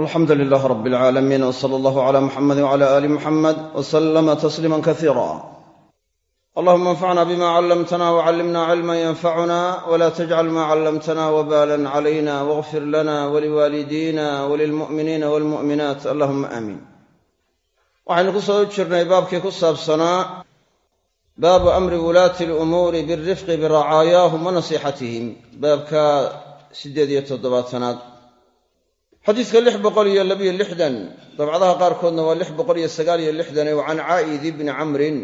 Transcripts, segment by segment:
alxamdu lilaah rab alcaalamiin w sala allahu cala muxamedi wcala aali muxamed w salama tasliima kasiira allahuma anfacna bima callamtana wcallimna cilman yanfacuna wla tajcal ma callamtana wbalan calayna wاغfir lana waliwaalidina walilmu'miniina walmu'minaat allahuma aamiin waxaynu ku soo jirnay baabkii ku saabsanaa baabu amri wulaati alumuuri birifqi biracaayaahum wa nasixatihim baabka siddeed iyo toddobaatanaad xadiidka lix boqol iyo labiyo lixdan dabcadaha qaarkoodna waa lix boqol iyo sagaal iyo lixdan wa can caa'idi bni camrin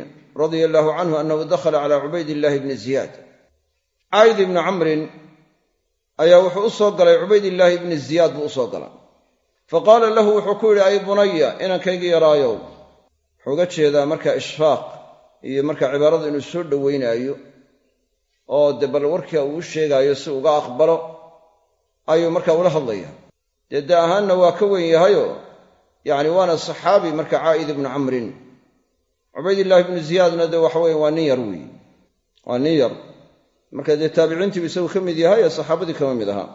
radia allahu canhu annahu dakhala calaa cubaydillahi bni ziyaad. Caa'id ibni camrin ayaa wuxuu u soo galay cubaydillaahi ibni ziyaad buu u soo galay. Fa qaala lahu wuxuu ku yidhi ay bunaya inankaygii yaraayow wuxuu uga jeedaa markaa ishfaaq iyo markaa cibaaradu inuu soo dhowaynaayo oo dee bal warkaa uu u sheegaayo si uga aqbalo ayuu markaa ula hadlaya dee da ahaanna waa ka weyn yahayo yacni waana saxaabi marka caa'id ibnu camrin. Cubaydillaahi ibnu ziyaadna dee waxa weye waa nin yar weeye waa nin yar marka dee taabiciintiibu isagu ka mid yahay ee saxaabadii kama mid ahaa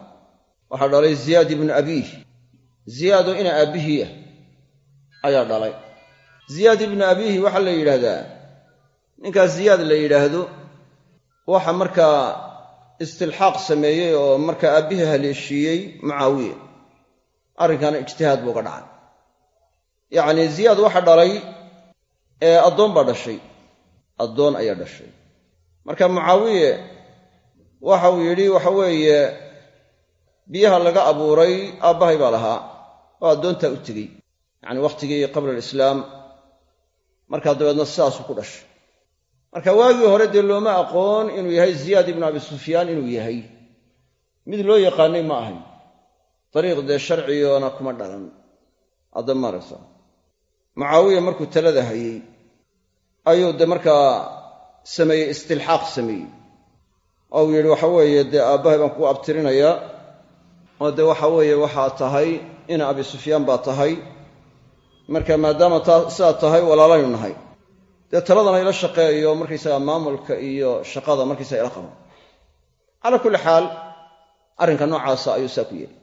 waxaa dhalay ziyaad ibnu abiih. Ziyaadoo ina aabbihii ah ayaa dhalay. Ziyaad ibnu abiihi waxaa la yidhaahdaa ninkaas ziyaad la yidhaahdo waxa markaa istilxaaq sameeyey oo markaa aabbihii haleeshiiyey mucaawiya arrinkana ijtihaad buu ga dhacay. Yacnii ziyaad waxa dhalay ee addoon baa dhashay. Addoon ayaa dhashay. Marka mucaawiye waxa uu yidhi waxa weeye biyaha laga abuuray aabbahay baa lahaa oo addoontaa u tegey. Yacni wakhtigii qabla alislaam markaa dabeedna sidaasuu ku dhashay. Marka waagii hore dee looma aqoon inuu yahay ziyaad ibnu abi sufyaan inuu yahay. Mid loo yaqaanay ma ahayn dariiq dee sharcigoona kuma dhalan. Hadda maaragta mucaawiya markuu talada hayey ayuu dee markaa sameeyey istilxaaq sameeyey. Oo uu yidhi waxa weeye dee aabbahay baan kugu abtirinayaa oo dee waxa weeye waxaa tahay ina abi sufyaan baa tahay. Marka maadaama taa sidaa tahay walaalaynu nahay. Dee taladana ila shaqeeyo markaysaga maamulka iyo shaqada markaysaga ila qabo. Calaa kulli xaal arrinka noocaasa ayuu saa ku yeeli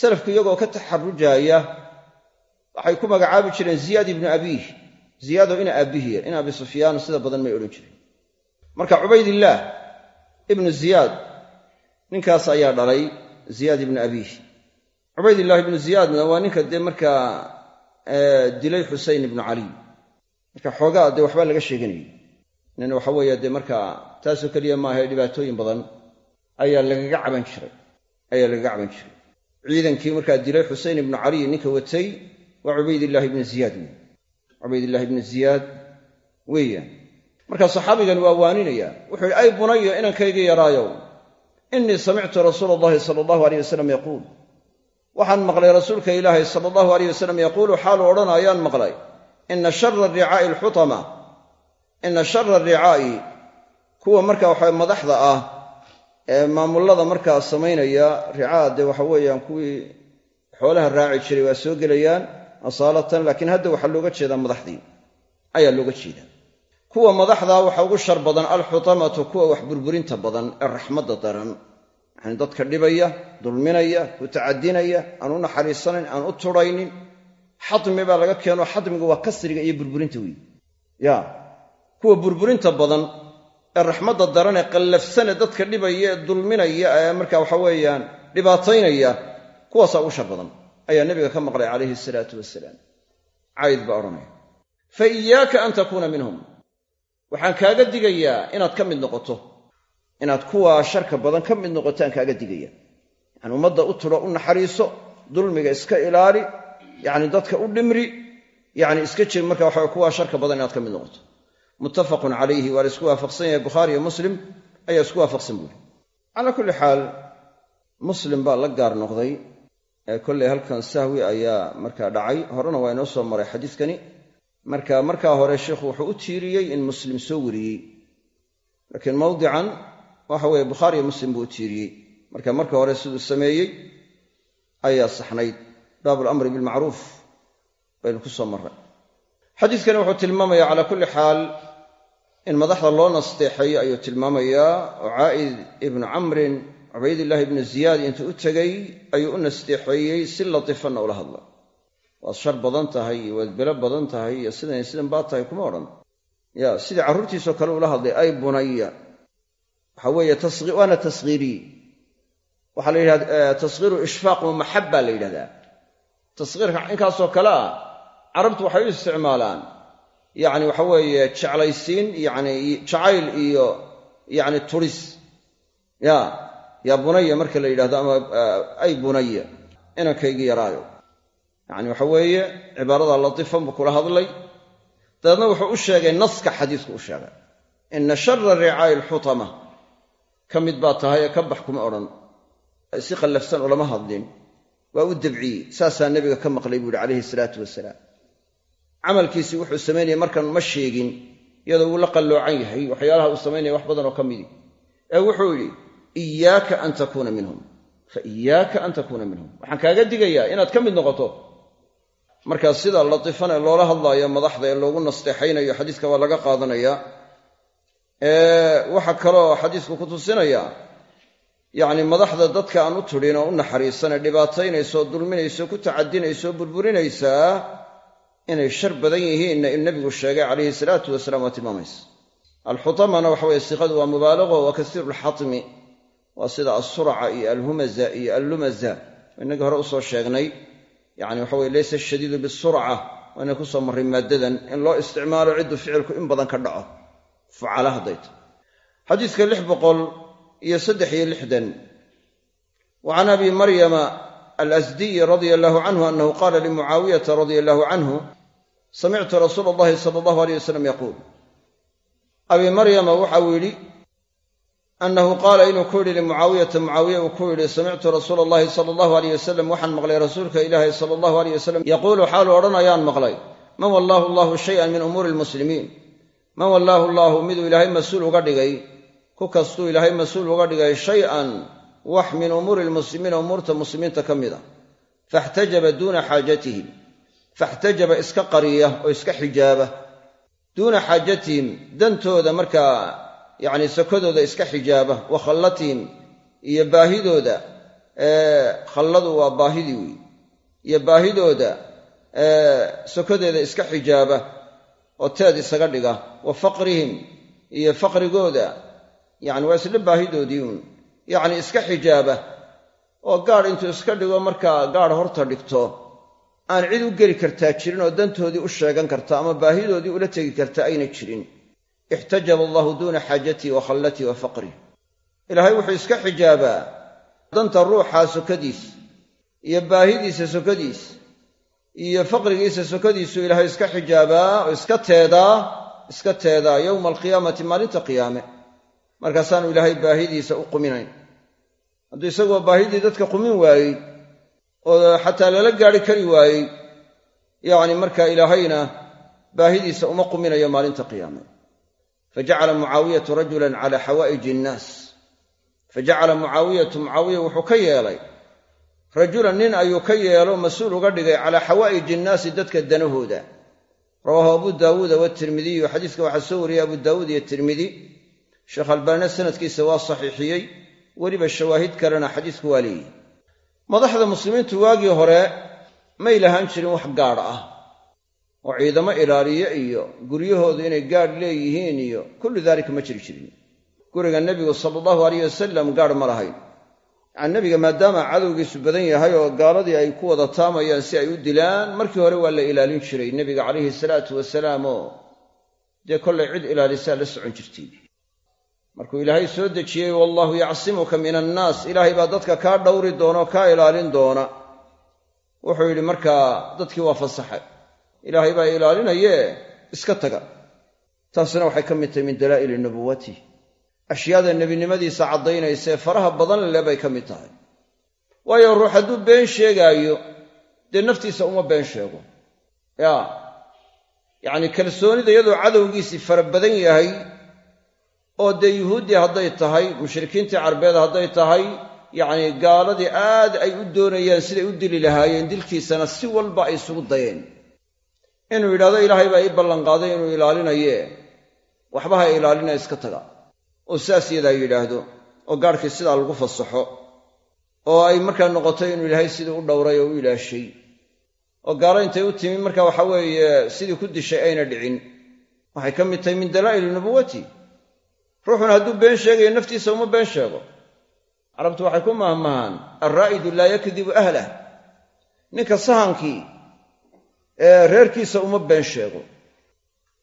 salafku iyagoo ka taxarujaaya waxay ku magacaabi jireen ziyaad ibnu abiih. Ziyaadoo ina aabbihiya in abi sufyaan sida badan may odhan jireen. Marka cubaydillaah ibnu ziyaad ninkaas ayaa dhalay ziyaad ibnu abiih. Cubaydillaah ibnu ziyaadna waa ninka dee markaa dilay xuseyn ibnu caliy marka xoogaa dee waxbaa laga sheeganayay. Nin waxa weeye dee markaa taasoo keliya maaha dhibaatooyin badan ayaa lagaga caban jiray. Ayaa lagaga caban jiray ciidankii markaa dilay xuseyn ibnu caliy ninka watay waa cubaydillaahi ibnu ziyaad wey cubaydillahi ibnu ziyaad weeyaan. Marka saxaabigan waa waaninaya. Wuxuu yidhi ay bunaya inankaygii yaraayow innii samictu rasuula allahi sala allahu aleyh wasalam yaquul. Waxaan maqlay rasuulka ilaahay sala allahu aleyh wasalam yaquulu xaalu odhanayaan maqlay. Ina shara aricaa'i alxutama ina shara aricaa'i kuwa marka waxa madaxda ah maamullada markaa samaynaya ricaa dee waxa weeyaan kuwii xoolaha raaci jiray waa soo gelayaan asaalatan laakiin hadda waxaa looga jeedaa madaxdii. Ayaa looga jeedaa. Kuwa madaxdaa waxa ugu shar badan alxutamatu kuwa wax burburinta badan ee raxmadda daran. Yacni dadka dhibaya dulminaya ku tacadinaya aan u naxariisanayn aan u tudhaynin xadmi baa laga keeno xadmigu waa kasriga iyo burburinta weeye ya kuwa burburinta badan ee raxmadda daran ee qallafsane dadka dhibaya ee dulminaya ee marka waxa weeyaan dhibaataynaya kuwaasaa ugu shar badan ayaa nebiga ka maqlay calayhi salaatu wasalaam cayd baa fa iyaaka an takuuna minhum. Waxaan kaaga digayaa inaad ka mid noqoto inaad kuwaa sharka badan ka mid noqotaan kaaga digaya yani ummadda u tudho u naxariiso dulmiga iska ilaali yacni dadka u dhimri yacni iska jir marka waxa kuwaa sharka badan inaad ka mid noqoto muttafaqun calayhi waa la isku waafaqsan yahay bukhaari iyo muslim ayaa isku waafaqsan buuri. Calaa kulli xaal muslim baa la gaar noqday ee kollay halkan sahwi ayaa markaa dhacay. Horena waa inoo soo maray xadiiskani. Marka markaa hore sheikhu wuxuu u tiiriyey in muslim soo wariyey. Laakiin mawdican waxa weeye bukhaariyo muslim buu u tiiriyey. Marka marka hore siduu sameeyey ayaa saxnayd. Baab alamri bilmacruuf baynu ku soo marray. Xadiiskani wuxuu tilmaamayaa calaa kulli xaal in madaxda loo nasteexeeyo ayuu tilmaamayaa oo caa'id ibnu camrin cubaydillaahi ibnu ziyaad intuu u tegey ayuu u nasteexeeyey si latifanna ula hadla. Waad shar badan tahay iyo waad belo badan tahay iyo sidan sidan baad tahay kuma odhan. Ya sidii carruurtiisoo kale ula hadlay ay bunaya waxa weeye waana tashiiriy waxaa la yidhahda tashiiru ishfaaq wa maxaba la yidhahdaa. Tashiirka inkaasoo kale ah carabtu waxay u isticmaalaan yacni waxa weeye jeclaysiin yacni jacayl iyo yacni turis. Ya yaa bunaya marka la yidhahdo ama ay bunaya inankaygii yaraayo. Yacni waxa weeye cibaarada latiifan buu kula hadlay. Dabeedna wuxuu u sheegay naska xadiisku u sheegay ina shara ricaa'i alxutama ka mid baa tahay ee ka bax kuma odhan. Si qallafsan ulama hadlin. Waa u dabciyey saasaa nebiga ka maqlay buu yihi calayhi salaatu wasalaam camalkiisii wuxuu samaynaya markan ma sheegin iyadoo uu la qalloocan yahay waxyaalaha uu samaynaya wax badanoo ka midi. Ee wuxuu yidhi iyaaka an takuuna minhum. Fa iyaaka an takuuna minhum. Waxaan kaaga digayaa inaad ka mid noqoto. Markaa sida latiifan ee loola hadlaayo madaxda ee loogu nasteexaynayo xadiiska waa laga qaadanayaa waxaa kaloo xadiisku ku tusinayaa yacni madaxda dadka aan u tudhin oo u naxariisanee dhibaataynayso oo dulminayso ku tacadinayso oo burburinaysaa inay shar badan yihiinna in nebigu sheegay calayhi salaatu wasalaam waa tilmaamaysa. Alxutamana waxa weye siqadu waa mubaalaqo waa kasiiru lxatmi waa sida asuraca iyo alhumaza iyo allumaza. Inagii hore u soo sheegnay yani waxa weye laysa ashadiidu bisurca waana ku soo marray maaddadan in loo isticmaalo ciddu ficilku in badan ka dhaco. Fucala hadday xadiiska lix boqol iyo saddex iyo lixdan. Wa abi maryama alasdiyi radia allahu canhu anahu qaala limucaawiyata radia allahu canhu samictu rasuula allahi sala allahu aleyh wasalam yaquul abi maryama waxau yidhi annahu qaala inuu ku yidhi limucaawiyata mucaawiya uu ku yidhi samictu rasuula allahi sala allahu aleyh wasalam waxaan maqlay rasuulka ilaahi sala allahu aleyh wasalam yaquulu xaalu odhanayaan maqlay. Man wallaahu allahu shayan min umuuri lmuslimiin man wallaahu allaahu miduu ilaahay mas'uul uga dhigay? Ku kastuu ilaahay mas'uul uga dhigay shay-an wax min umuuri lmuslimiina umuurta muslimiinta ka mid a. Faxtajaba duuna xaajatihim. Faxtajaba iska qariya oo iska xijaaba. Duuna xaajatihim dantooda markaa yacni sakadooda iska xijaaba. Wa khallatihim iyo baahidooda khalladu waa baahidii weyi iyo baahidooda sokadeeda iska xijaaba oo teed isaga dhiga. Wa faqrihim iyo faqrigooda yacni waa isla baahidoodii uun yacni iska xijaaba oo gaadh intuu iska dhigo markaa gaadh horta dhigto aan cid u geli kartaa jirin oo dantoodii u sheegan karta ama baahidoodii ula tegi karta ayna jirin. Ixtajaba allahu duuna xaajatii wa khallatii wa faqrih ilaahay wuxuu iska xijaabaa danta ruuxaa sokadiis iyo baahidiisa sokadiis iyo faqrigiisa sokadiisu ilaahay iska xijaabaa oo iska teedaa iska teedaa yowma alqiyaamati maalinta qiyaame markaasaanu ilaahay baahidiisa u quminayn. Hadduu isagoo baahidii dadka qumin waayey oo xataa lala gaari kari waayey yacni markaa ilaahayna baahidiisa uma quminayo maalinta qiyaame. Fajacala mucaawiyatu rajulan cala xawaa'iji innaas fajacala mucaawiyatu mucaawiya wuxuu ka yeelay rajulan nin ayuu ka yeelo mas'uul uga dhigay calaa xawaa'iji innaasi dadka danahooda. Rawaahu abu daawuuda watirmidiyu xadiiska waxaa soo wariyey abu daawuud iyo tirmidi sheekh albaanina sanadkiisa waa saxiixiyey weliba shawaahid kalena xadiisku waa leeyihi madaxda muslimiintu waagii hore may lahaan jirin wax gaadh ah oo ciidamo ilaaliye iyo guryahoodu inay gaadh leeyihiin iyo kullu daalika ma jiri jirin. Guriga nebigu sala allahu alayh wasalam gaadh ma lahayn. Yacani nebiga maadaama cadowgiisu badan yahay oo gaaladii ay ku wada taamayaan si ay u dilaan markii hore waa la ilaalin jiray nebiga calayhi salaatu wasalaam oo dee kollay cid ilaalisaa la socon jirtay markuu ilaahay soo dejiyey wallaahu yacsimuka min annaas ilaahay baa dadka kaa dhowri doona oo kaa ilaalin doona. Wuxuu yidhi markaa dadkii waa fasaxay. Ilaahay baa ilaalinayee iska taga. Taasina waxay ka mid tahay min dalaa'ili nubuwati ashyaada nebinimadiisa caddaynaysaee faraha badan le bay ka mid tahay. Waayo ruux hadduu been sheegaayo dee naftiisa uma been sheego. Yaa yacni kalsoonida iyadoo cadowgiisii fara badan yahay oo dee yuhuuddii hadday tahay mushrikiintii carbeed hadday tahay yacni gaaladii aad ay u doonayaan siday u dili lahaayeen dilkiisana si walba ay isugu dayeen. Inuu yidhahdo ilaahay baa ii ballanqaaday inuu ilaalinayee waxba ha ilaalinaya iska taga. Oo saas yadaa yidhaahdo oo gaadhkii sidaa lagu fasaxo oo ay markaa noqoto inuu ilaahay sidii u dhowray oo u ilaashay oo gaalo intay u timi marka waxa weeye sidii ku dishay ayna dhicin. Waxay ka mid tahay min dalaa'ili nubuwati ruuxuna hadduu been sheegayo naftiisa uma been sheego. Carabtu waxay ku mahmahaan alraa'idu laa yakdibu ahlah ninka sahankii ee reerkiisa uma been sheego.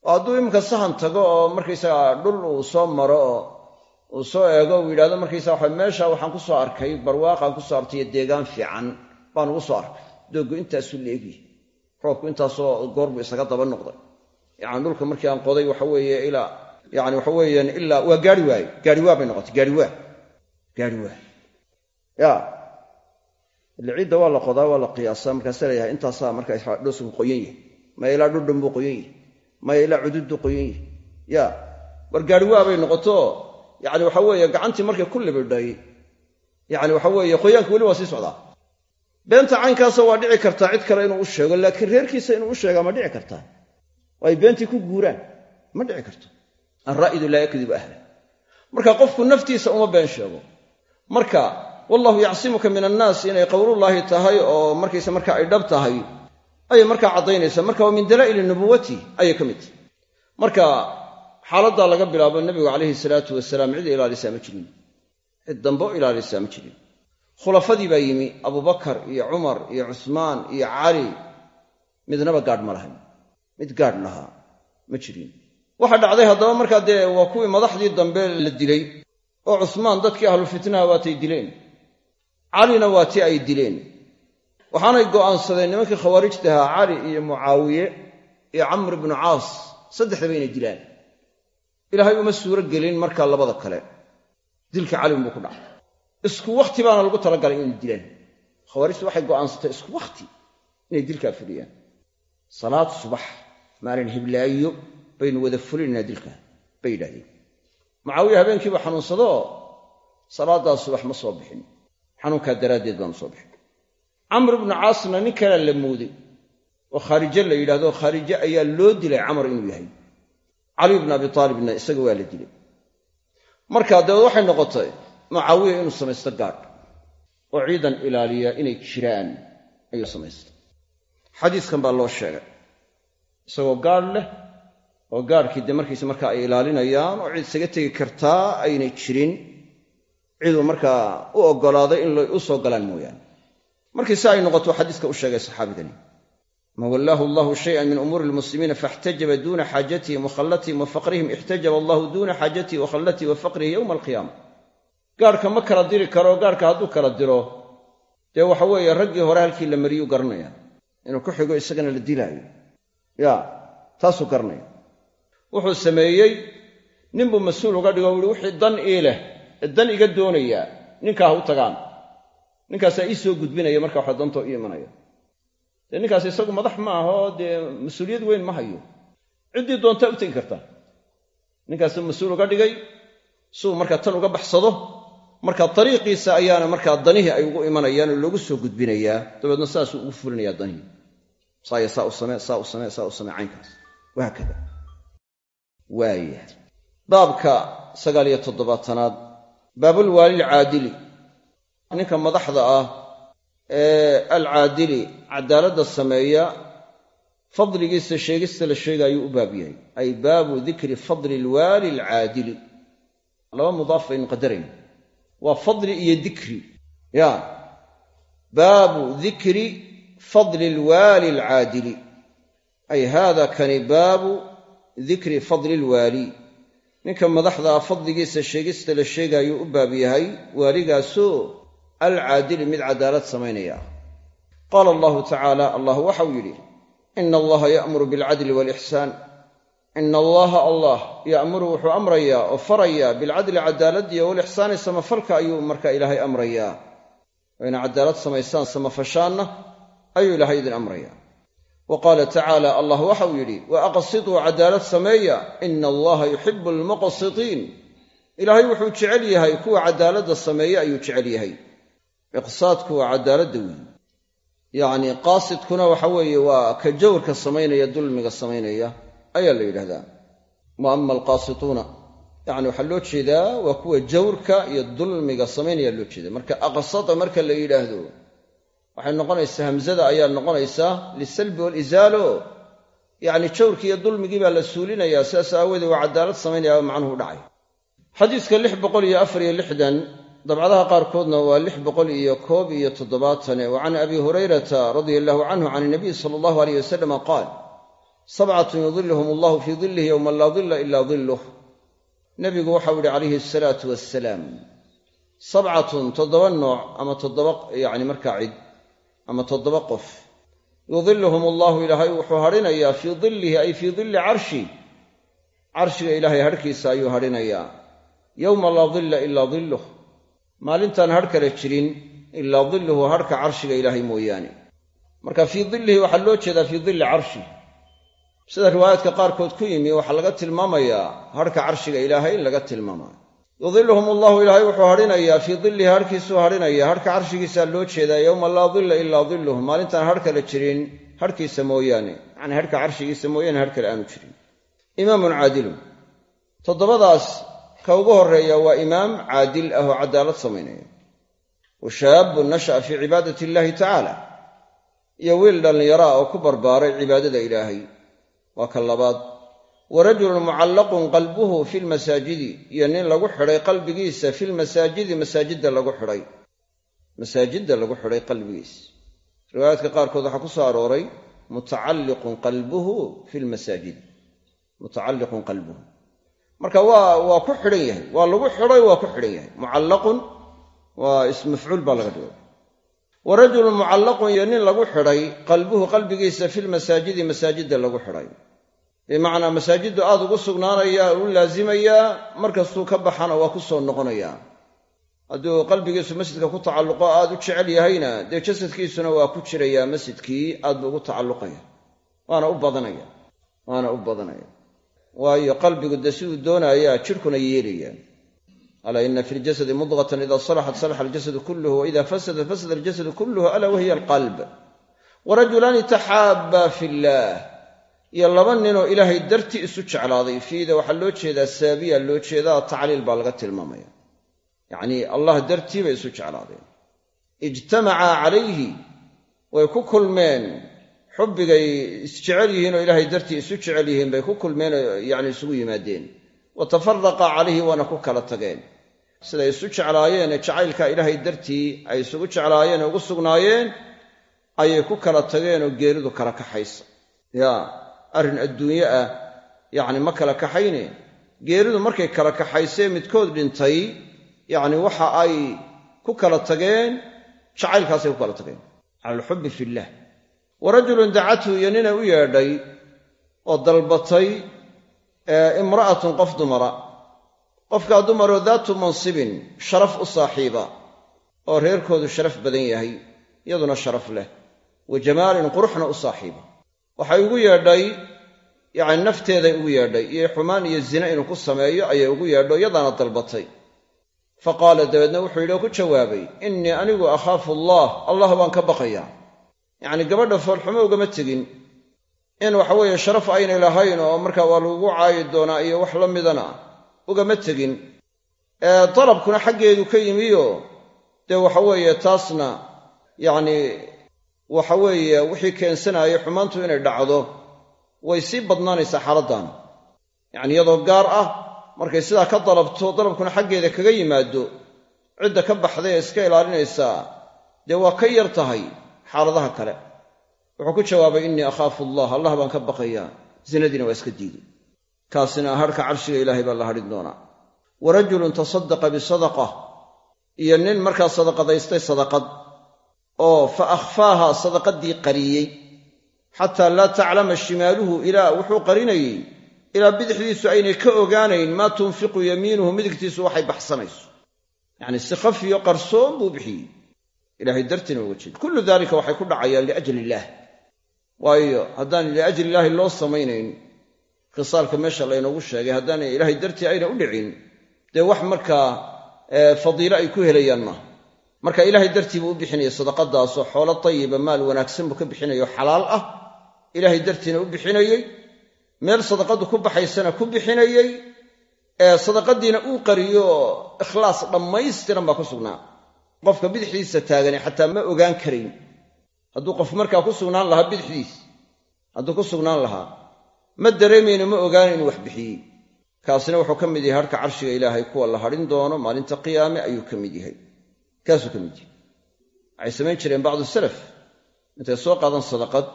Oo hadduu iminka sahan tago oo markaysaga dhul uu soo maro oo uu soo eego uu yidhahdo markaysaa waxa meesha waxaan ku soo arkay barwaaqaan ku soo artay iyo deegaan fiican baan ugu soo arkay. Dooggu intaasuu leegyahay roobku intaasoo goorbu isaga daba noqday. Yacani dhulka markii aan qoday waxa weeye ilaa yani waxa weeyaan ilaa waa gaari waaye gaari waa bay noqotay. Gaari waa. Gaari waa. Ya. Ile waa la qodaa waa la qiyaasaa. Markaasa leeyahay intaasaa markaa dhosku qoyan yahay. Maya ilaa dhudhun buu qoyan yahay. Maya ilaa cududdu qoyan yahay. Ya. War gaari waa bay noqoto. Yani waxa weeye gacantii markay ku libidhay yani waxa weeye qoyaanka weli waa sii socdaa. Beenta caynkaasa waa dhici kartaa cid kale inuu u sheego laakiin reerkiisa inuu u sheegaa ma dhici kartaa. Oo ay beentii ku guuraan ma dhici karto alraa'idu laa yakdibu ahla marka qofku naftiisa uma been sheego marka wallahu yacsimuka min annaas inay qowlullaahi tahay oo markaysa marka ay dhab tahay ayay markaa caddaynaysaa marka waa min dalaa'ili nubuwati ayay ka mid tahay marka xaaladdaa laga bilaabo nebigu calayhi salaatu wasalaam cid ilaalisaa ma jirin cid dambe u ilaalisaa ma jirin khulafadii baa yimi abubakar iyo cumar iyo cusmaan iyo cali midnaba gaadh ma lahayn mid gaadh lahaa ma jirin waxaa dhacday haddaba markaa dee waa kuwii madaxdii dambe la dilay oo cusmaan dadkii ahlulfitnaha waatay dileen. Calina waa ti ay dileen. Waxaanay go'aansadeen nimankii khawaarijtahaa cali iyo mucaawiye iyo camr ibnu caas saddexdaba inay dilaan. Ilaahay uma suuro gelin markaa labada kale. Dilka cali unbuu ku dhacay isku wakhti baana lagu talagalay inay dilaan khawaarijtu waxay go'aansatay isku wakhti inay dilkaa fuliyaan salaad subax maalin hiblaayo baynu wada fulinaynaa dilkaa bay yidhahdeen mucaawiya habeenkiiba xanuunsadoo salaaddaas subax ma soo bixin. Xanuunkaa daraaddeed baanu soo bixin. Camr ibnu caasna nin kalea la mooday oo khaarijo la yidhahdo khaarijo ayaa loo dilay camar inuu yahay. Cali bnu abi taalibna isaga waa la dilay. Markaa dabeed waxay noqotay mucaawiya inuu samaysto gaadh oo ciidan ilaaliya inay jiraan ayuu samaystay xadiiskan baa loo sheegay. Isagoo gaadh leh oo gaadhkii dee markiisa markaa ay ilaalinayaan oo cid isaga tegi kartaa aynay jirin ciduu markaa u oggolaaday in u soo galaan mooyaane. Markii si ay noqoto xadiiska u sheegay saxaabigani ma wallaahu allahu shayan min umuuri lmuslimiina faixtajaba duuna xaajatihim wa khallatihim wa faqrihim ixtajaba allahu duuna xaajatihi wa khallatihi wa faqrihi yowma alqiyaama gaadhka ma kala diri karo gaadhka hadduu kala diro dee waxa weeye raggii hore halkii la mariyuu garanaya inuu ku xigo isagana la dilaayo. Ya taasuu garanaya wuxuu sameeyey ninbuu mas'uul uga dhigo wuhi wixii dan ii leh dan iga doonayaa ninkaa ha u tagaan. Ninkaasaa ii gudbinaya marka waxa dantoo ii imanaya. Dee ninkaas isagu madax ma ahoo dee mas'uuliyad weyn ma hayo. Ciddii doontaa u tegi kartaa ninkaasuu mas'uul uga dhigay siuu markaa tan uga baxsado marka dariiqiisa ayaana markaa danihii ay ugu imanayaan oo loogu soo gudbinayaa dabeedna saasuu ugu fulinayaa danihii. Saaya saa u samee saa u samee saa u samee caynkaas. Wahaakada waaya baabka sagaal iyo toddobaatanaad. Baabulwaalilcaadili ninka madaxda ah ee alcaadili cadaaladda sameeya fadligiisa sheegista la sheegaayuu u baab yahay. Ay baabu dikri fadli alwaali alcaadili. Laba mudaaf baynu qadarayn. Waa fadli iyo dikri. Ya. Baabu dikri fadli alwaali alcaadili. Ay haada kani baabu dikri fadli alwaali ninka madaxdaa fadligiisa sheegista la sheegaayuu u baab yahay waaligaasoo alcaadili mid cadaalad samaynaya. Qaala allahu tacaala allah waxau yidhi ina allaha ya'muru bilcadli waalixsaan ina allaha allah ya'muru wuxuu amrayaa oo farayaa bilcadli cadaaladiiyo walixsaani samafalka ayuu markaa ilaahay amrayaa. Oo cadaalad samaysaan samafashaanna ayuu ilaahay idin amrayaa wa qaala tacaala allah waxau yidhi wa aqsituu cadaalad sameeya ina allaha yuxibu almuqsitiin ilaahay wuxuu jecel yahay kuwa cadaaladda sameeya ayuu jecel yahay. Iqsaadku waa cadaaladda weyi yacnii qaasidkuna waxa weeye waa ka jawrka samaynaya dulmiga samaynaya ayaa la yidhahdaa wa ama alqaasituuna yacni waxaa loo jeedaa waa kuwa jawrka iyo dulmiga samaynaya loo jeeda marka aqsada marka la yidhaahdo waxay noqonaysaa hamzada ayaa noqonaysaa lisalbi walizaalo yacni jawrkii iyo dulmigii baa la suulinayaa sidaas aawoodee waa cadaalad samaynaya macnuhu dhacay. Xadiiska lix boqol iyo afar iyo lixdan dabcadaha qaarkoodna waa lix boqol iyo koob iyo toddobaatane. Wa can abi hurayrata radia allahu canhu can inabiy sala allahu aleyh wasalama qaal sabcatun yudiluhum allahu fii dilih yowma laa dilla ila diluh nebigu waxau yihi calayhi asalaatu wassalaam sabcatun toddoba nooc ama toddoba yacni markaa cid ama toddoba qof. Yudiluhum allahu ilaahay wuxuu hadhinayaa fii dillihi ay fii dilli carshi. Carshiga ilaahay hadhkiisa ayuu hadhinayaa yowma laa dilla ilaa dilluh maalintaan hadh kale jirin ilaa dilluhu hadhka carshiga ilaahay mooyaane. Marka fii dillihi waxaa loo jeedaa fii dilli carshi. Sida riwaayaadka qaarkood ku yimi waxaa laga tilmaamayaa hadhka carshiga ilaahay in laga tilmaamayo yudiluhum allahu ilaahay wuxuu hadhinayaa fii dillihi hadhkiisuu hadhinaya hadhka carshigiisaa loo jeedaa yowma laa dilla ilaa dilluh maalintaan hadh kale jirin hadhkiisa mooyaane yacnii hadhka carshigiisa mooyaane hadh kale aanu jirin. Imaamun caadilun. Toddobadaas ka ugu horreeya waa imaam caadil ah oo cadaalad samaynaya wa shaabun nasha'a fii cibaadati illaahi tacaala iyo wiil dhallinyaro ah oo ku barbaaray cibaadada ilaahay. Waa ka labaad wa rajulun mucallaqun qalbuhu fi lmasaajidi iyo nin lagu xidhay qalbigiisa fi lmasaajidi masaajidda lagu xidhay. Masaajidda lagu xidhay qalbigiisa. Riwaayaadka qaarkood waxaa ku soo arooray mutacalliqun qalbuhu fi lmasaajid. Marka waa waa ku xidhan yahay. Waa lagu xidhay waa ku xidhan yahay. Mucallaqun waa ism mafcuul baa laga wa rajulun mucallaqun iyo nin lagu xidhay qalbuhu qalbigiisa filmasaajidi masaajidda lagu xidhay bimacnaa masaajiddu aad ugu sugnaanayaa u laasimayaa markastuu ka baxana waa ku soo noqonayaa hadduu qalbigiisu masjidka ku tacalluqo aad u jecel yahayna dee jasadkiisuna waa ku jirayaa masjidkii aad buu ugu tacalluqaya. Waana u badanaya waana u badanaya. Waayo qalbigu dee siduu doonayaa jidhkuna yeelayaa alaa ina fi ljasadi mudqatan ida salaxat salaxa aljasadu kulluhu waida fasadat fasada aljasadu kulluhu alaa wahiya alqalb. Warajulaani taxaabaa fi illaah iyo laba ninoo ilaahay dartii isu jeclaaday fiida waxaa loo jeedaa saabiya loo jeedaa tacliil baa laga tilmaamaya. Yacnii allah dartii bay isu jeclaadeen. Ijtamacaa calayhi way ku kulmeen. Xubbigay isjecel yihiin oo ilaahay dartii isu jecel yihiin bay ku kulmeen oo yacni isugu yimaadeen. Wa tafaraqa calayhi waana ku kala tageen. Siday isu jeclaayeene jacaylka ilaahay dartii ay isugu jeclaayeen oo ugu sugnaayeen ayay ku kala tageen oo geeridu kala kaxaysa. Yaa arrin adduunye ah yacni ma kala kaxayne. Geeridu markay kala kaxaysee midkood dhintay yacni waxa ay ku kala tageen jacaylkaasay ku kala tageen. Cala alxubbi fi illaah wa rajulun dacathu iyo ninay u yeedhay oo dalbatay imra'atun qof dumara. Qofkaa dumaroo daatu mansibin sharaf u saaxiiba oo reerkoodu sharaf badan yahay iyaduna sharaf leh. Wa jamaalin quruxna u saaxiiba waxay ugu yeedhay yacni nafteeday ugu yeedhay iyo xumaan iyo zine inuu ku sameeyo ayay ugu yeedho iyadaana dalbatay. Fa qaala dabeedna wuxuu yidhi oo ku jawaabay innii anigu akhaafu allah allah baan ka baqayaa. Yacni gabadha foolxumo ugama tegin. In waxaweeye sharaf aynay lahayn oo markaa waa lagugu caayi doonaa iyo wax la midana ugama tegin. Dalabkuna xaggeedu ka yimiyo dee waxaweeye taasna yacni waxaweeye wixii keensanaya xumaantu inay dhacdo way sii badnaanaysaa xaaladdan yacni iyadoo gaar ah markay sidaa ka dalabto dalabkuna xaggeeda kaga yimaado cidda ka baxday ee iska ilaalinaysaa dee waa ka yar tahay xaaladaha kale. Wuxuu ku jawaabay innii akhaafu allah allah baan ka baqayaa zinadiina waa iska diiday kaasina hadhka carshiga ilaahay baa la hadhin doonaa wa rajulun tasadaqa bisadaqa iyo nin markaa sadaqadaystay sadaqad oo fa akhfaaha sadaqadii qariyey. Xataa laa taclama shimaaluhu ilaa wuxuu qarinayey. Ilaa bidixdiisu aynay ka ogaanayn maa tunfiqu yamiinuhu midigtiisu waxay baxsanayso. Yacni si khafiyo qarsoon buu bixiyey. Ilahay dartiina uga jeeda kullu daalika waxay ku dhacayaan liajli illaah waayo haddaan liajli illaahi loo samaynayn khisaalka meesha laynoogu sheegay haddaanay ilaahay dartii ayna u dhicin dee wax markaa fadiilo ay ku helayaan maaha marka ilaahay dartii buu u bixinaya sadaqadaasoo xoolo tayiba maal wanaagsan buu ka bixinayo xalaal ah. Ilaahay dartiina u bixinayey meel sadaqadu ku baxaysana ku bixinayey ee sadaqadiina uu qariyo ikhlaas dhammaystiran baa ku sugnaa. Qofka bidixdiisa taagani xataa ma ogaan karayn hadduu qof markaa ku sugnaan lahaa bidixdiis hadduu ku sugnaan lahaa ma dareemayno ma ogaana inuu wax bixiyey. Kaasina wuxuu ka mid yahay harka carshiga ilaahay kuwa la hadhin doono maalinta qiyaame ayuu ka mid yahay kaasuu ka mid yahay. Waxay samayn jireen bacdu salaf. Intay soo qaadan sadaqad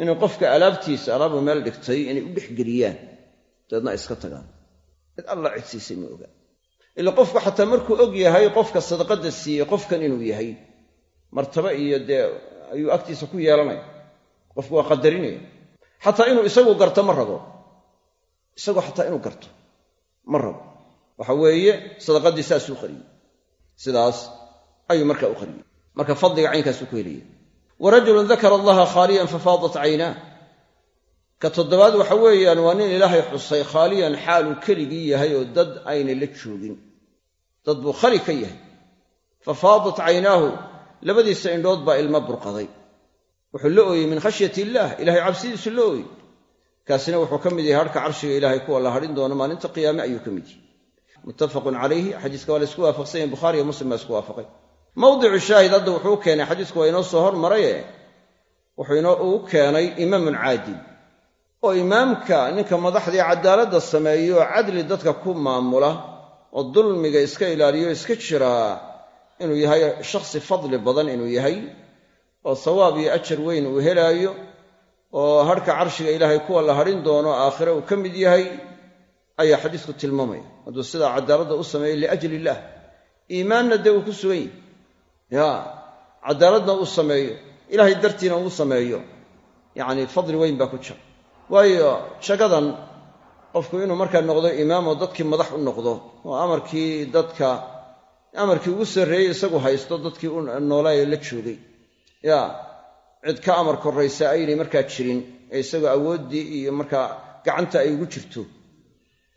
inay qofka alaabtiisa alaabu meel dhigtay inay u dhexgeliyaan. Dabeedna iska tagaan. Cid alla cidsiisay ma ogaa ila qofku xataa markuu og yahay qofka sadaqadda siiyey qofkan inuu yahay martaba iyo dee ayuu agtiisa ku yeelanaya. Qofku waa qadarinaya. Xataa inuu isagu garto ma rabo. Isagu xataa inuu garto ma rabo. Waxa weeye sadaqadii saasuu qariyey sidaas ayuu markaa u qariyey marka fadliga caynkaasuu ku helaya wa rajulun dakara allaha khaaliyan fafaadat caynaa. Ka toddobaad waxa weeyaan waa nin ilaahay xusay khaaliyan xaaluu keligii yahay oo dad aynay la joogin. Dad buu khali ka yahay. Fafaadat caynaahu labadiisa indhood baa ilmo burqaday. Wuxuu la ooyey min khashyati illaah. Ilahay cabsidiisu la ooyey. Kaasina wuxuu ka mid yahay harhka carshiga ilaahay kuwa la hadhin doono maalinta qiyaame ayuu ka mid yahay muttafaqun calayhi. Xadiiska waa la isku waafaqsan yahin bukhariiyo muslim baa isku waafaqay. Mawdicu shaahid hadda wuxuu keenay xadiisku waa inoo soo hormaraye wuxuu inoo keenay imaamun caadil oo imaamka ninka madaxdii cadaaladda sameeyo oo cadli dadka ku maamula oo dulmiga iska ilaaliyo iska jiraa inuu yahay shakhsi fadli badan inuu yahay oo sawaab iyo ajar weyn uu helaayo oo harhka carshiga ilaahay kuwa la hadhin doono aakhire uu ka mid yahay ayaa xadiisku tilmaamaya. Hadduu sidaa cadaaladda u sameeyo liajli illaah iimaanna dee uu ku sugan yahy ya cadaaladna uu sameeyo ilaahay dartiina uu sameeyo. Yacni fadli weyn baa ku jira. Waayo jagadan qofku inuu markaa noqdo imaam oo dadkii madax u noqdo oo amarkii dadka amarkii ugu sarreeyey isagu haysto dadkii u noolaaye la joogay. Ya cid ka amar korraysa aynay markaa jirin ee isagoo awooddii iyo markaa gacanta ay ugu jirto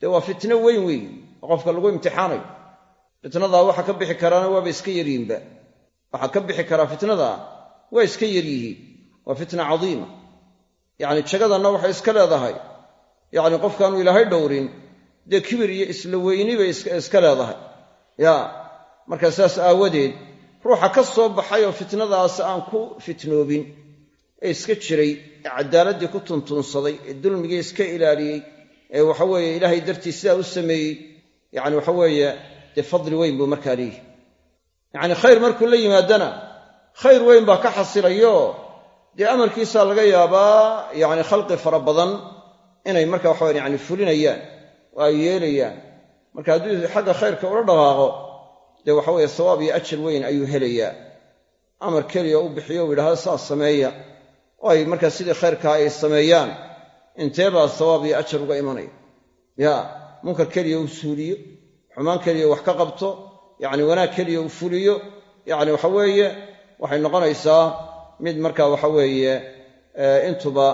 dee waa fitno weyn weyn. Oo qofka lagu imtixaanayo fitnadaa waxa ka bixi karaana waaba iska yaryihinba waxaa ka bixi karaa fitnadaa waa iska yaryihiin waa fitna cadiima. Yacni jagadanna waxay iska leedahay. Yacni qofkaanu ilaahay dhowrin dee kibir iyo isla weyni bay iska leedahay. Ya markaa saas aawadeed ruuxa ka soo baxay oo fitnadaas aan ku fitnoobin ee iska jiray ee caddaaladdii ku tuntuunsaday ee dulmigii iska ilaaliyey ee waxaweeye ilaahay dartii sidaa u sameeyey yacni waxaweeye dee fadli weyn buu markaa leeyihi yacni khayr markuu la yimaadana khayr weyn baa ka xasilayo. Dee amarkiisaa laga yaabaa yacni khalqi fara badan inay marka waxawan yani fulinayaan oo ay yeelayaan. Marka hadduu xagga khayrka ula dhaqaaqo dee waxa weeye sawaab iyo ajar weyn ayuu helayaa. Amar keliya u bixiyo u yidhahdo saas sameeya. Oo ay markaa sidii khayrkaa ay sameeyaan inteebaa sawaab iyo ajar uga imanaya ya munkar keliya u suuliyo xumaan keliya wax ka qabto yacni wanaag keliya u fuliyo yacni waxa weeye waxay noqonaysaa mid marka waxa weeye intuba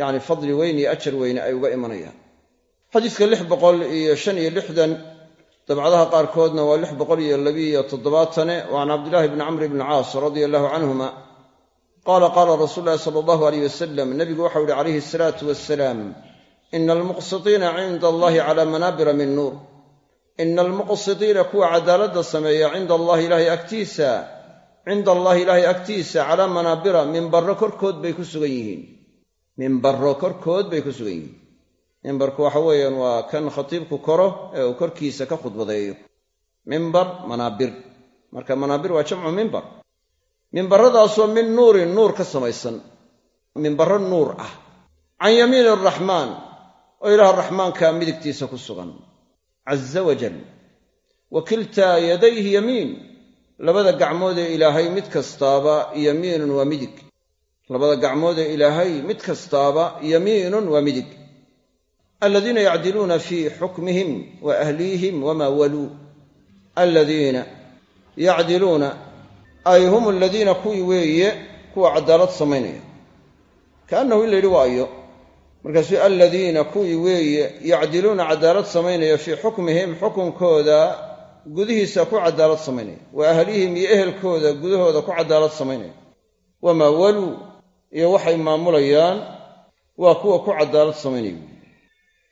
yacni fadli weyn iyo ajar weyne ay uga imanayaan. Xadiiska lix boqol iyo shan iyo lixdan dabcadaha qaarkoodna waa lix boqol iyo labiiyo toddobaatane wa can cabdillaahi bni camr bni caas radia allahu canhuma qaala qaala rasuulu llahi sala allahu aleyh wasalam nabigu waxau ihi calayhi asalaatu wasalaam ina almuqsitiina cinda allahi cala manaabira min nuur ina almuqsitiina kuwa cadaaladda sameeya cinda allahi ilaahay agtiisa cinda allahi ilaahay agtiisa calaa manaabira mimbarro korkood bay ku sugan yihiin. Mimbarro korkood bay ku sugan yihiin. Mimbarku waxa weeyaan waa kan khatiibku koro ee uu korkiisa ka khudbadeeyo. Mimbar manaabir. Marka manaabir waa jamcu mimbar mimbarradaasoo min nuurin nuur ka samaysan. Mimbarro nuur ah. Can yamiini araxmaan oo ilaah raxmaanka midigtiisa ku sugan. Caza wajal wa kiltaa yadayhi yamiin. Labada gacmoodee ilaahay mid kastaaba yamiinun waa midig. Labada gacmoodee ilaahay mid kastaaba yamiinun waa midig. Aladiina yacdiluuna fii xukmihim wa ahliihim wamaa waluu. Aladiina yacdiluuna ay hum aladiina kuwii weeye kuwa cadaalad samaynaya. Kaannahu in la yidhi waa ayo markaasuu aladiina kuwii weeye yacdiluuna cadaalad samaynaya fii xukmihim xukunkooda gudihiisa ku cadaalad samaynaya. Wa ahlihim iyo ehelkooda gudahooda ku cadaalad samaynaya. Wamaa waluu iyo waxay maamulayaan waa kuwa ku cadaalad samaynaya wuuli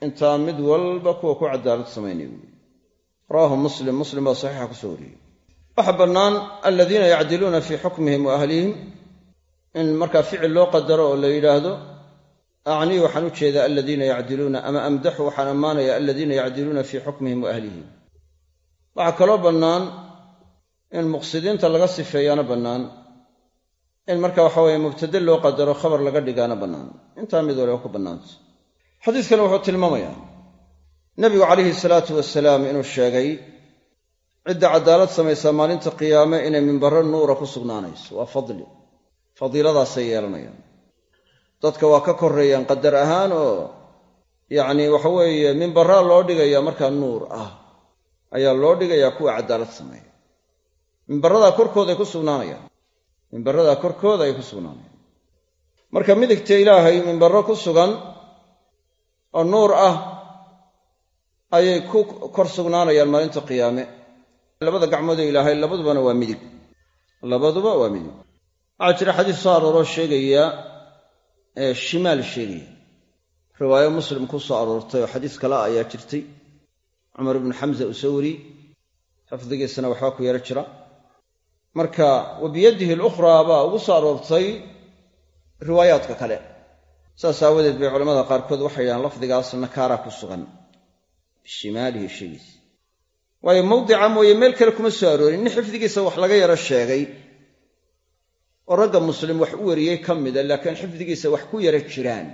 intaa mid walba kuwa ku cadaalad samaynaya wuuli rawaahu muslim muslim baa saxiixa ku soo wariyey waxaa bannaan aladiina yacdiluuna fii xukmihim wa ahlihim in markaa ficil loo qadaro oo la yidhaahdo acnii waxaan u jeedaa aladiina yacdiluuna ama amdaxu waxaan ammaanayaa aladiina yacdiluuna fii xukmihim wa ahlihim. Waxaa kaloo bannaan in muqsidiinta laga sifeeyaana bannaan in marka waxa weye mubtade loo qadaro khabar laga dhigaana bannaan. Intaa mid waliba ku bannaanta xadiiskani wuxuu tilmaamayaa nebigu calayhi salaatu wasalaam inuu sheegay cidda cadaalad samaysaa maalinta qiyaame inay minbarro nuura ku sugnaanayso. Waa fadli. Fadiiladaasay yeelanayaan. Dadka waa ka korreeyaan qadar ahaan oo yacnii waxa weeye mimbaraa loo dhigayaa markaa nuur ah. Ayaa loo dhigayaa kuwa cadaalad sameeya. Mimbaradaa korkooday ku sugnaanayaan. Mimbaradaa korkooda ay ku sugnaanayaan. Marka midigta ilaahay mimbarro ku sugan oo nuur ah ayay ku kor sugnaanayaan maalinta qiyaame labada gacmood ee ilaahay labadubana waa midig. Labaduba waa midig. Waxaa jira xadiis soo arooroo sheegaya ee shimaal sheegaya. Riwaayo muslim ku soo aroortay oo xadiis kale ayaa jirtay. Cumar ibnu xamsa uu soo wariyey. Xifdigiisana waxbaa ku yaro jira. Marka wa biyadihi alukhraa baa ugu soo aroortay riwaayaadka kale. Saas aawadeed bay culamada qaarkood waxay yidhahaan lafdigaas nakaara ku sugan. Bishimaalihi sheegiisa waayo mawdica mooye meel kale kuma soo aroorin. Nin xifdigiisa wax laga yaro sheegay oo ragga muslim wax u wariyey ka mida laakiin xifdigiisa wax ku yara jiraan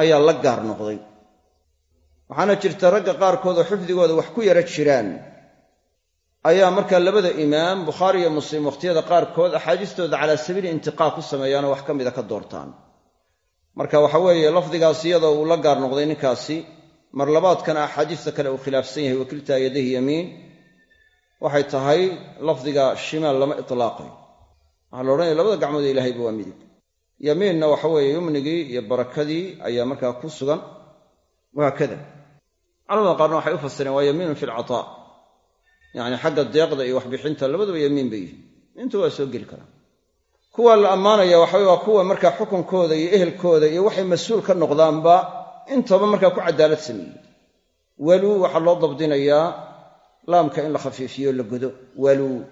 ayaa la gaar noqday. Waxaana jirta ragga qaarkood oo xifdigooda wax ku yara jiraan ayaa markaa labada imaam bukhaari iyo muslim wakhtiyada qaarkood axaadiistooda calaa sabiili intiqaa ku sameeyaanoo wax ka mida ka doortaan. Marka waxa weeye lafdigaas iyadoo uu la gaar noqday ninkaasi mar labaadkana axaadiista kale uu khilaafsan yahay wakiltaa yadayhi yamiin waxay tahay lafdiga shimaal lama itlaaqay. Waxaa la odhanaya labada gacmood ee ilaahayba waa midig yamiinna waxa weeye yumnigii iyo barakadii ayaa markaa ku sugan. Wahaakada culamada qaarna waxay u fasireen waa yamiinun fi alcataa yacni xagga deeqda iyo waxbixinta labaduba yamiin bay yihiin intu waa soo geli karaa kuwa la ammaanaya waxaweye waa kuwa markaa xukunkooda iyo ehelkooda iyo waxay mas'uul ka noqdaanba intaba markaa ku cadaalad sameeyey waluu waxaa loo dabdinayaa laamka in la khafiifiyo la godo. Waluu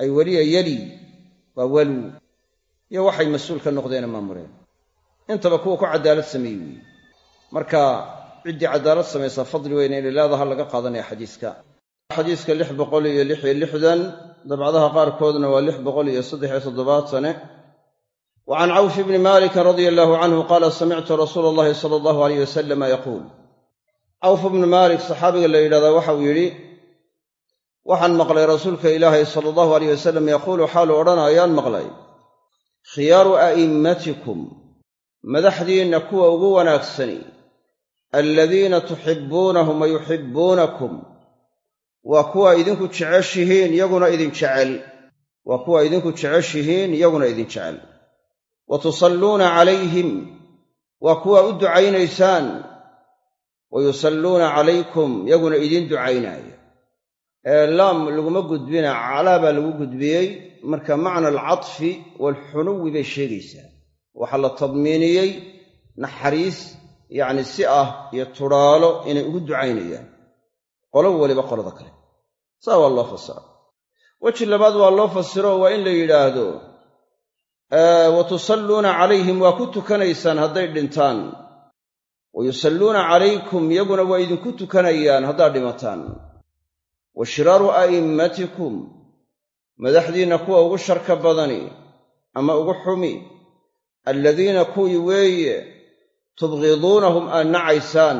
ay weliya yali waa waluu iyo waxay mas'uul ka noqdeena maamureen. Intaba kuwa ku cadaalad sameeyey weeye marka ciddii cadaalad samaysaa fadli weyne inay leedaha laga qaadanaya xadiiska. Xadiiska lix boqol iyo lix iyo lixdan dabcadaha qaarkoodna waa lix boqol iyo saddex iyo toddobaatane can cawf bni malikin radia allahu canhu qaala samictu rasuula allahi sala allahu aleyh wasalama yaquul cawf bnu maalik saxaabiga la yidhahdaa waxauu yidhi waxaan maqlay rasuulka ilaahay sala allahu aleyh wasalam yaquulu xaalu odhanayaan maqlay khiyaaru a'immatikum madaxdiinna kuwa ugu wanaagsani aladiina tuxibbuunahum wa yuxibbuunakum waa kuwa idinku jeceshihiin iyaguna idin jecel waa kuwa idinku jeceshihiin iyaguna idin jecel wa tusalluuna calayhim waa kuwa u ducaynaysaan. wa yusalluuna calaykum iyaguna idiin ducaynaaya ee laam laguma gudbina calaa baa lagu gudbiyey marka macna alcadfi waalxunuwi bay sheegaysaa waxaa la tadmiiniyey naxariis yacni si ah iyo tudhaalo inay ugu ducaynayaan qolo waliba qolada kale saa waa loo fasira weji labaad waa loo fasiro waa in la yidhaahdo wa tusalluuna calayhim waa ku tukanaysaan hadday dhintaan. Wa yusalluuna calaykum iyaguna waa idinku tukanayaan haddaad dhimataan. Wa shiraaru a'immatikum madaxdiinna kuwa ugu sharka badani ama ugu xumi alladiina kuwii weeye tubghiduunahum aad nacaysaan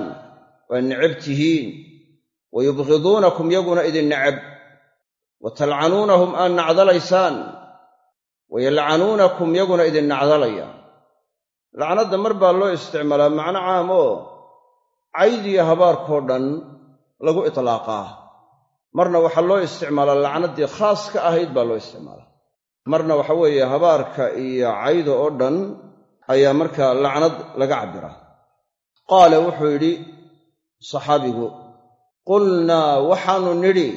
waa necab tihiin. Wa yubghiduunakum yaguna idin necab. Wa talcanuunahum aad nacdalaysaan wa yalcanuunakum yaguna idin nacdalaya. Lacnadda mar baa loo isticmaalaa macno caam oo cayd iyo habaarkoo dhan lagu itlaaqaa. Marna waxaa loo isticmaalaa lacnaddii khaas ka ahayd baa loo isticmaalaa. Marna waxa weeye habaarka iyo cayda oo dhan ayaa markaa lacnad laga cabbiraa qaala wuxuu yidhi saxaabigu qulnaa waxaannu nidhi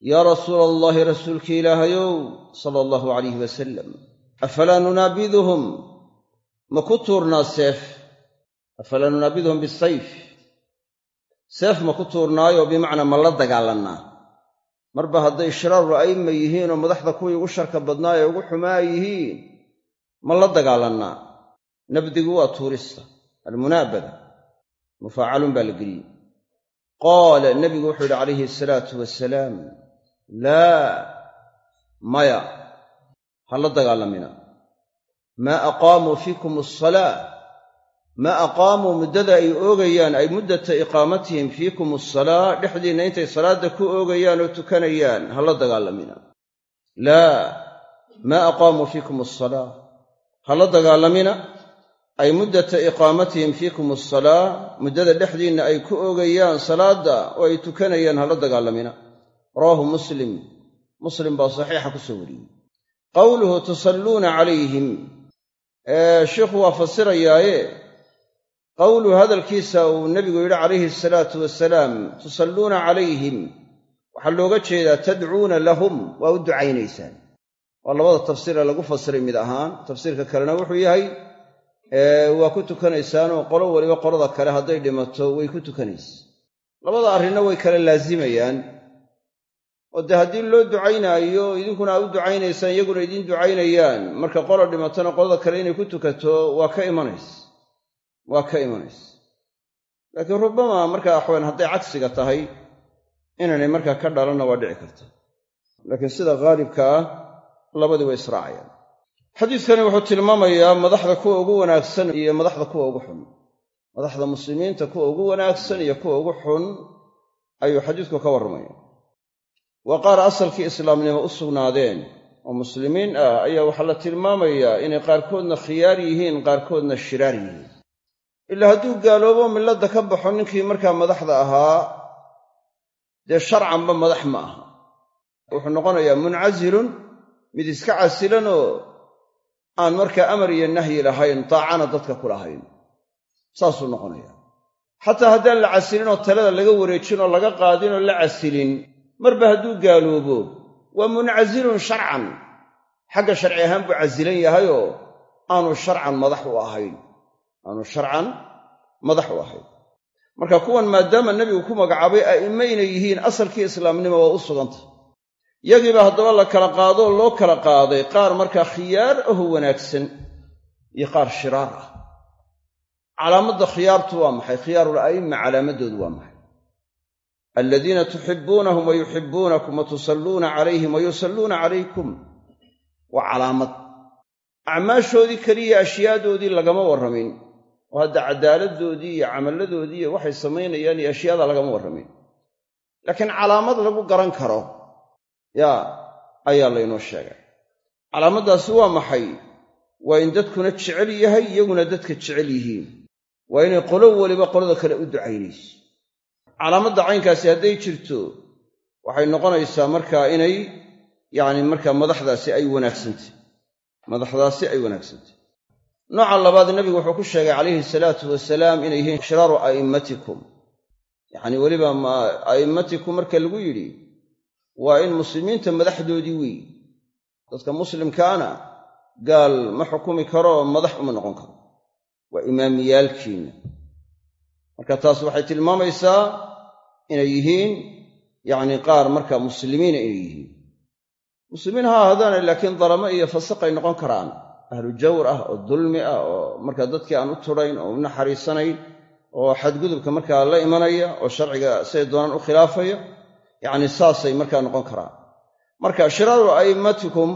yaa rasuula allaahi rasuulki ilaahayow sala allahu calayhi wasalam afalaa nunaabiduhum ma ku tuurnaa seef? Afalaa nunaabiduhum bisayf seef ma ku tuurnaayo bimacnaa ma la dagaalannaa. Marba hadday shiraaru a'imma yihiin oo madaxda kuwii ugu sharka badnaa ee ugu xumaa yihiin ma la dagaalannaa. Nabdigu waa tuurista almunaabada. Mufaacalun baa la geliyey. Qaala nebigu wuxuu yidhi calayhi asalaatu wasalaam laa maya ha la dagaalamina. Maa aqaamuu fiikum asalaa maa aqaamuu muddada ay oogayaan ay muddata iqaamatihim fiikum asalaa dhexdiinna intay salaadda ku oogayaan oo tukanayaan ha la dagaalamina. Laa maa aqaamuu fiikum asalaa ha la dagaalamina? Ay muddata iqaamatihim fiikum asalaa muddada dhexdiinna ay ku oogayaan salaadda oo ay tukanayaan ha la dagaalamina rawaahu muslim. Muslim baa saxiixa ku soo wariyey. Qowluhu tusalluuna calayhim. Sheikhu waa fasirayaaye qowluhu hadalkiisa uu nebigu yidhi calayhi asalaatu wasalaam tusalluuna calayhim. Waxaa looga jeedaa tadcuuna lahum waa u ducaynaysaan. Waa labada tafsiiree lagu fasiray mid ahaan tafsiirka kalena wuxuu yahay waa ku tukanaysaanoo qolo weliba qolada kale hadday dhimato way ku tukanaysa labada arrinna way kala laazimayaan oo dee haddii loo ducaynaayo idinkuna aad u ducaynaysaan iyaguna idiin ducaynayaan. Marka qola dhimatona qolada kale inay ku tukato waa ka imanaysa. Waa ka imanaysa. Laakiin rubbama markaa axwaan hadday cagsiga tahay inaanay markaa ka dhalanna waa dhici karta. Laakiin sida haalibka ah labadii way israacayaan. Xadiidkani wuxuu tilmaamayaa madaxda kuwa ugu wanaagsan iyo madaxda kuwa ugu xun. Madaxda muslimiinta kuwa ugu wanaagsan iyo kuwa ugu xun ayuu xadiidku ka warramaya waa qaar asalkii islaamnimo u sugnaadeen oo muslimiin ah ayaa waxaa la tilmaamayaa inay qaarkoodna khiyaar yihiin qaarkoodna shiraar yihiin. Ilaa hadduu gaaloobo milladda ka baxo ninkii markaa madaxda ahaa dee sharcanba madax ma aha. Wuxuu noqonayaa muncasilun mid iska casilanoo aan markaa amar iyo nahyi lahayn daacana dadka ku lahayn. Saasuu noqonayaa. Xataa haddaan la casilinoo talada laga wareejin oo laga qaadinoo la casilin marba hadduu gaaloobo waa muncasilun sharcan. Xagga sharci ahaan buu casilan yahayoo aanu sharcan madax u ahayn. Aanu sharcan madax u ahayn. Marka kuwan maadaama nebigu ku magacaabay a'immo inay yihiin asalkii islaamnimo waa u sugantah yagiiba haddaba la kala qaadoo loo kala qaaday qaar markaa khiyaar aho wanaagsan iyo qaar shiraar ah. Calaamadda khiyaartu waa maxay? Khiyaarul a'imma calaamadoodu waa maxay aladiina tuxibbuunahum wa yuxibbuunakum wa tusalluuna calayhim wa yusalluuna calaykum waa calaamad. Acmaashoodii keliya ashyaadoodii lagama warramin. Oo hadda cadaaladdoodii iyo camalladoodii iyo waxay samaynayaan iyo ashyaada lagama warramin. Laakiin calaamad lagu garan karo yaa ayaa laynoo sheegay. Calaamaddaasi waa maxay? Waa in dadkuna jecel yahay iyaguna dadka jecel yihiin. Waa inay qolo weliba qolada kale u ducaynayso calaamadda caynkaasi hadday jirto waxay noqonaysaa markaa inay yacni markaa madaxdaasi ay wanaagsantay. Madaxdaasi ay wanaagsantay. Nooca labaad nebigu wuxuu ku sheegay calayhi salaatu wasalaam inay yihiin shiraaru a'immatikum. Yacni weliba a'immatikum marka lagu yidhi waa in muslimiinta madaxdoodii weey. Dadka muslimkaana gaal ma xukumi karo madax uma noqon karo. Waa imaamiyaalkiinna marka taas waxay tilmaamaysaa inay yihiin yacni qaar marka muslimiina inay yihiin. Muslimiin ha ahaadaane laakiin dalamo iyo fasaqay noqon karaan. Ahlu jawr ah oo dulmi ah oo marka dadkii aan u turayn oo u naxariisanayn oo xadgudubka markaa la imanaya oo sharciga siday doonaan u khilaafaya yacni saasay markaa noqon karaan. Marka shiraaru a'immatikum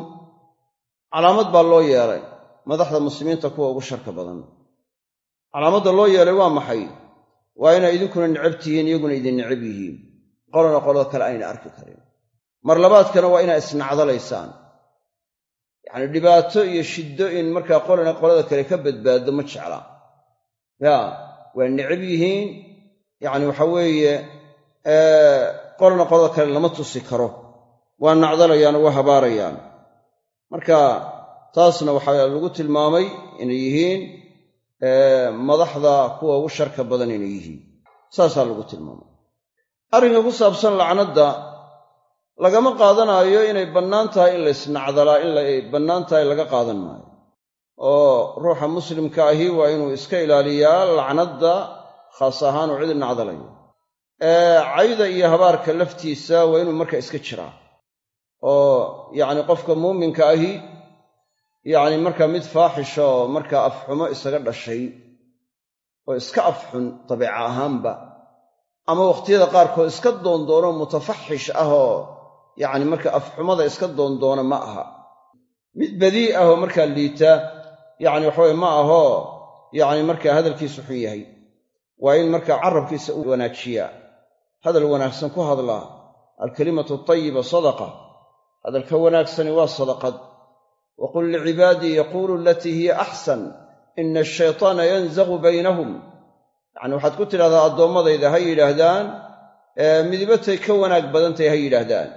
calaamad baa loo yeelay madaxda muslimiinta kuwa ugu sharka badan. Calaamadda loo yeelay waa maxay waa inay idinkuna necab tihiin iyaguna idin necab yihiin. Qolana qolada kale ayna arki karin. Mar labaadkana waa inaa isnacdalaysaan. Yacni dhibaato iyo shiddo in markaa qolana qolada kale ka badbaaddo ma jecla. Ya waa necab yihiin. Yacni waxa weeye qolana qolada kale lama tusi karo. Waa nacdalayaan waa habaarayaan. Marka taasna waxaa lagu tilmaamay inay yihiin madaxda kuwa ugu sharka badan inay yihiin. Saasaa lagu tilmaamay. Arrinka ku saabsan lacnadda lagama qaadanaayo inay bannaan tahay in la isnacdalaa in lay bannaan tahay laga qaadan maayo. Oo ruuxa muslimka ahi waa inuu iska ilaaliyaa lacnadda khaas ahaan uu cid nacdalayo. Cayda iyo habaarka laftiisa waa inuu marka iska jiraa. Oo yacni qofka muuminka ahi yacni markaa mid faaxisha oo markaa afxumo isaga dhashay oo iska afxun dabeeca ahaanba ama wakhtiyada qaarkood iska doondoono mutafaxish ah oo yacni marka afxumada iska doondoona ma aha. Mid badii ah oo markaa liita yacni waxaweye ma ahoo yacni markaa hadalkiisu xun yahay. Waa in markaa carabkiisa u wanaajiyaa. Hadal wanaagsan ku hadlaa. Alkalimatu tayiba sadaqa. Hadalka wanaagsani waa sadaqad wa qul licibaadii yaquulu alatii hiya axsan ina ashaytaana yanzaqu baynahum yacni waxaad ku tidhahdaa addoommadayda ha yidhaahdaan midibatay ka wanaag badantahy ha yidhaahdaan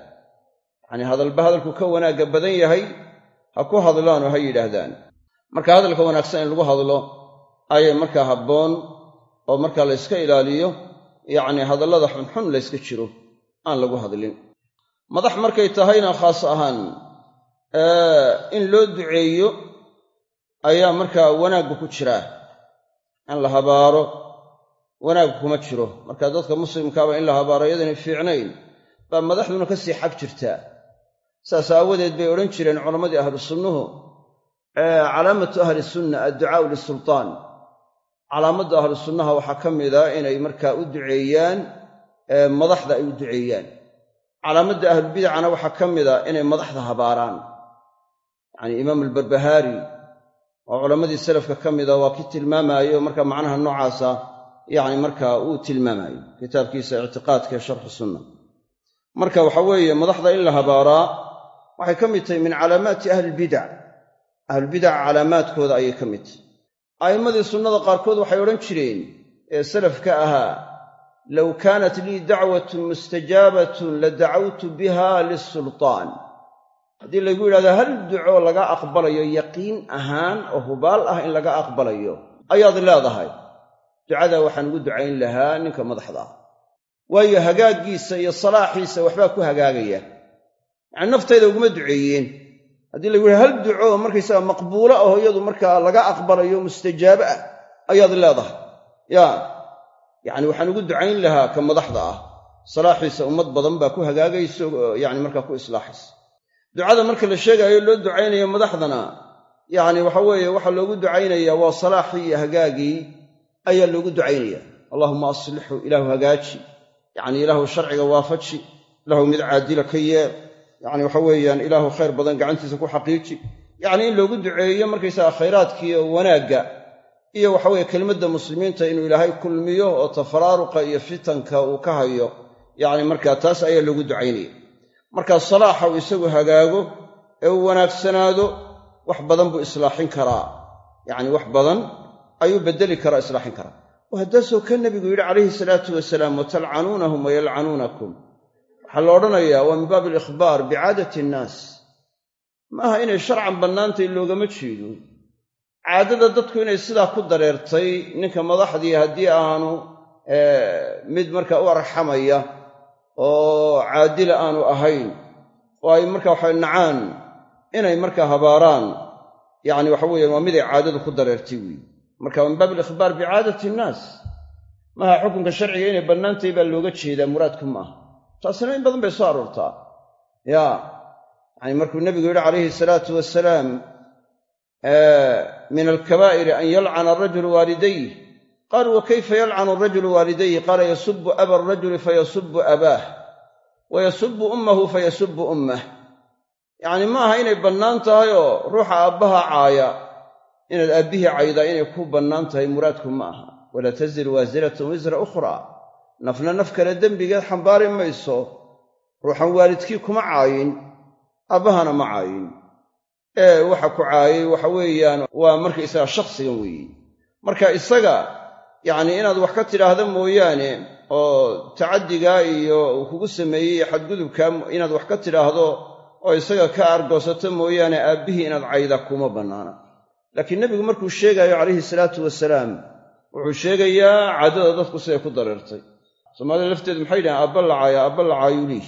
yacnii hadalba hadalku ka wanaagga badan yahay ha ku hadlaanoo ha yidhaahdaan marka hadalka wanaagsan in lagu hadlo ayay markaa habboon oo markaa la yska ilaaliyo yacni hadallada xunxun layska jiro aan lagu hadlin madax markay tahayna khaas ahaan in loo duceeyo ayaa markaa wanaaggu ku jiraa in la habaaro wanaaggu kuma jiro. Marka dadka muslimkaaba in la habaaro iyadana fiicnayn baa madaxduna ka sii xag jirtaa saas aawadeed bay odhan jireen culammadii ahlu sunnuhu. Calaamatu ahli sunna adducaau lisultaan calaamadda ahlu sunnaha waxaa ka mida inay markaa u duceeyaan madaxda ay u duceeyaan. Calaamadda ahlubidacana waxaa ka mida inay madaxda habaaraan yacanii imaam albarbahaari oo culammadii salafka ka mida waa ki tilmaamaayo marka macnaha noocaasa yacni markaa uu tilmaamaayo kitaabkiisa ictiqaadka ee sharxu sunna. Marka waxa weeye madaxda in la habaaraa waxay ka mid tahay min calaamaati ahlilbidac ahlulbidaca calaamaadkooda ayay ka mid tahay. A'immadii sunnada qaarkood waxay odhan jireen ee salafka ahaa low kaanat lii dacwatun mustajaabatun la dacawtu biha lisultaan haddii laygu yidhahdo hal duco laga aqbalayo yaqiin ahaan oo hubaal ah in laga aqbalayo ayaad leedahay. Ducadaa waxaan ugu ducayn lahaa ninka madaxda ah. Waayo hagaaggiisa iyo salaaxiisa waxbaa ku hagaagaya. Yacani naftayda uguma duceeyeen. Haddii lagu yidhahdo hal duco markaysaga maqbuulo aho iyadu markaa laga aqbalayo mustajaabo ah ayaad leedahay. Yaa yacni waxaan ugu ducayn lahaa ka madaxda ah. Salaaxiisa ummad badan baa ku hagaagayso yani markaa ku islaaxaysa ducada marka la sheegaayo loo ducaynayo madaxdana yacni waxa weeye waxaa loogu ducaynayaa waa salaaxii iyo hagaagii ayaa loogu ducaynaya. Allahuma aslixhu ilaahu hagaaji. Yacni ilaahu sharciga waafaji ilaahu mid caadila ka yeel. Yacni waxa weeyaan ilaahu khayr badan gacantiisa ku xaqiiji. Yacni in loogu duceeyo markaysaga khayraadkiiyo wanaagga iyo waxaweye kelimadda muslimiinta inuu ilaahay kulmiyo oo tafaraaruqa iyo fitanka uu ka hayo yacni markaa taas ayaa loogu ducaynaya markaa salaaxa uu isagu hagaago ee uu wanaagsanaado wax badan buu islaaxin karaa. Yacni wax badan ayuu beddeli karaa islaaxin karaa. Oo haddaasoo ka nebigu yidhi calayhi salaatu wasalaam watalcanuunahum wayalcanuunakum waxaa la odhanayaa waa min baabi alikhbaar bicaadati innaas ma aha inay sharcan bannaantay loogama jeedo. Caadada dadku inay sidaa ku dareertay ninka madaxdii haddii aanu mid markaa u arxamaya oo caadila aanu ahayn. Oo ay markaa waxa nacaan inay markaa habaaraan. Yacni waxa weeyaan waa miday caadadu ku dareertay weeye marka min baabi alikhbaar bicaadati innaas maaha xukunka sharciga inay bannaantahay baa looga jeedaa muraadku maaha taasina in badan bay soo aroortaa. Ya yacni markuu nebigu yidhi calayhi salaatu wasalaam min alkabaa'iri an yalcana arajulu waalidayh qaaluu wa kayfa yalcanu arajulu waalidayhi? Qaala yasubu aba arajuli fayasubu abaah wa yasubu ummahu fayasubu ummah. Yacni ma aha inay bannaan tahay oo ruuxa aabbaha caaya inaad aabbihii caydaa inay ku bannaan tahay muraadku ma aha. Walaa taziru waasiratun wisra ukhraa. Nafna naf kale dembigeed xambaari mayso ruuxan waalidkii kuma caayin aabbahana ma caayin. Ee waxa ku caayay waxa weeyaan waa markaysaga shakhsigan weeye marka isaga yacni inaad wax ka tidhaahda mooyaane oo tacaddigaa iyo kugu sameeyey xadgudubkaa inaad wax ka tidhaahdo oo isaga ka argoosato mooyaane aabbihii inaad cayda kuma bannaana. Laakiin nebigu markuu sheegaayo calayhi salaatu wasalaam wuxuu sheegayaa caadada dadku siday ku dareertay. Soomaalida lafteedu maxay yidhahen aabba la caaya aabba la caayuliih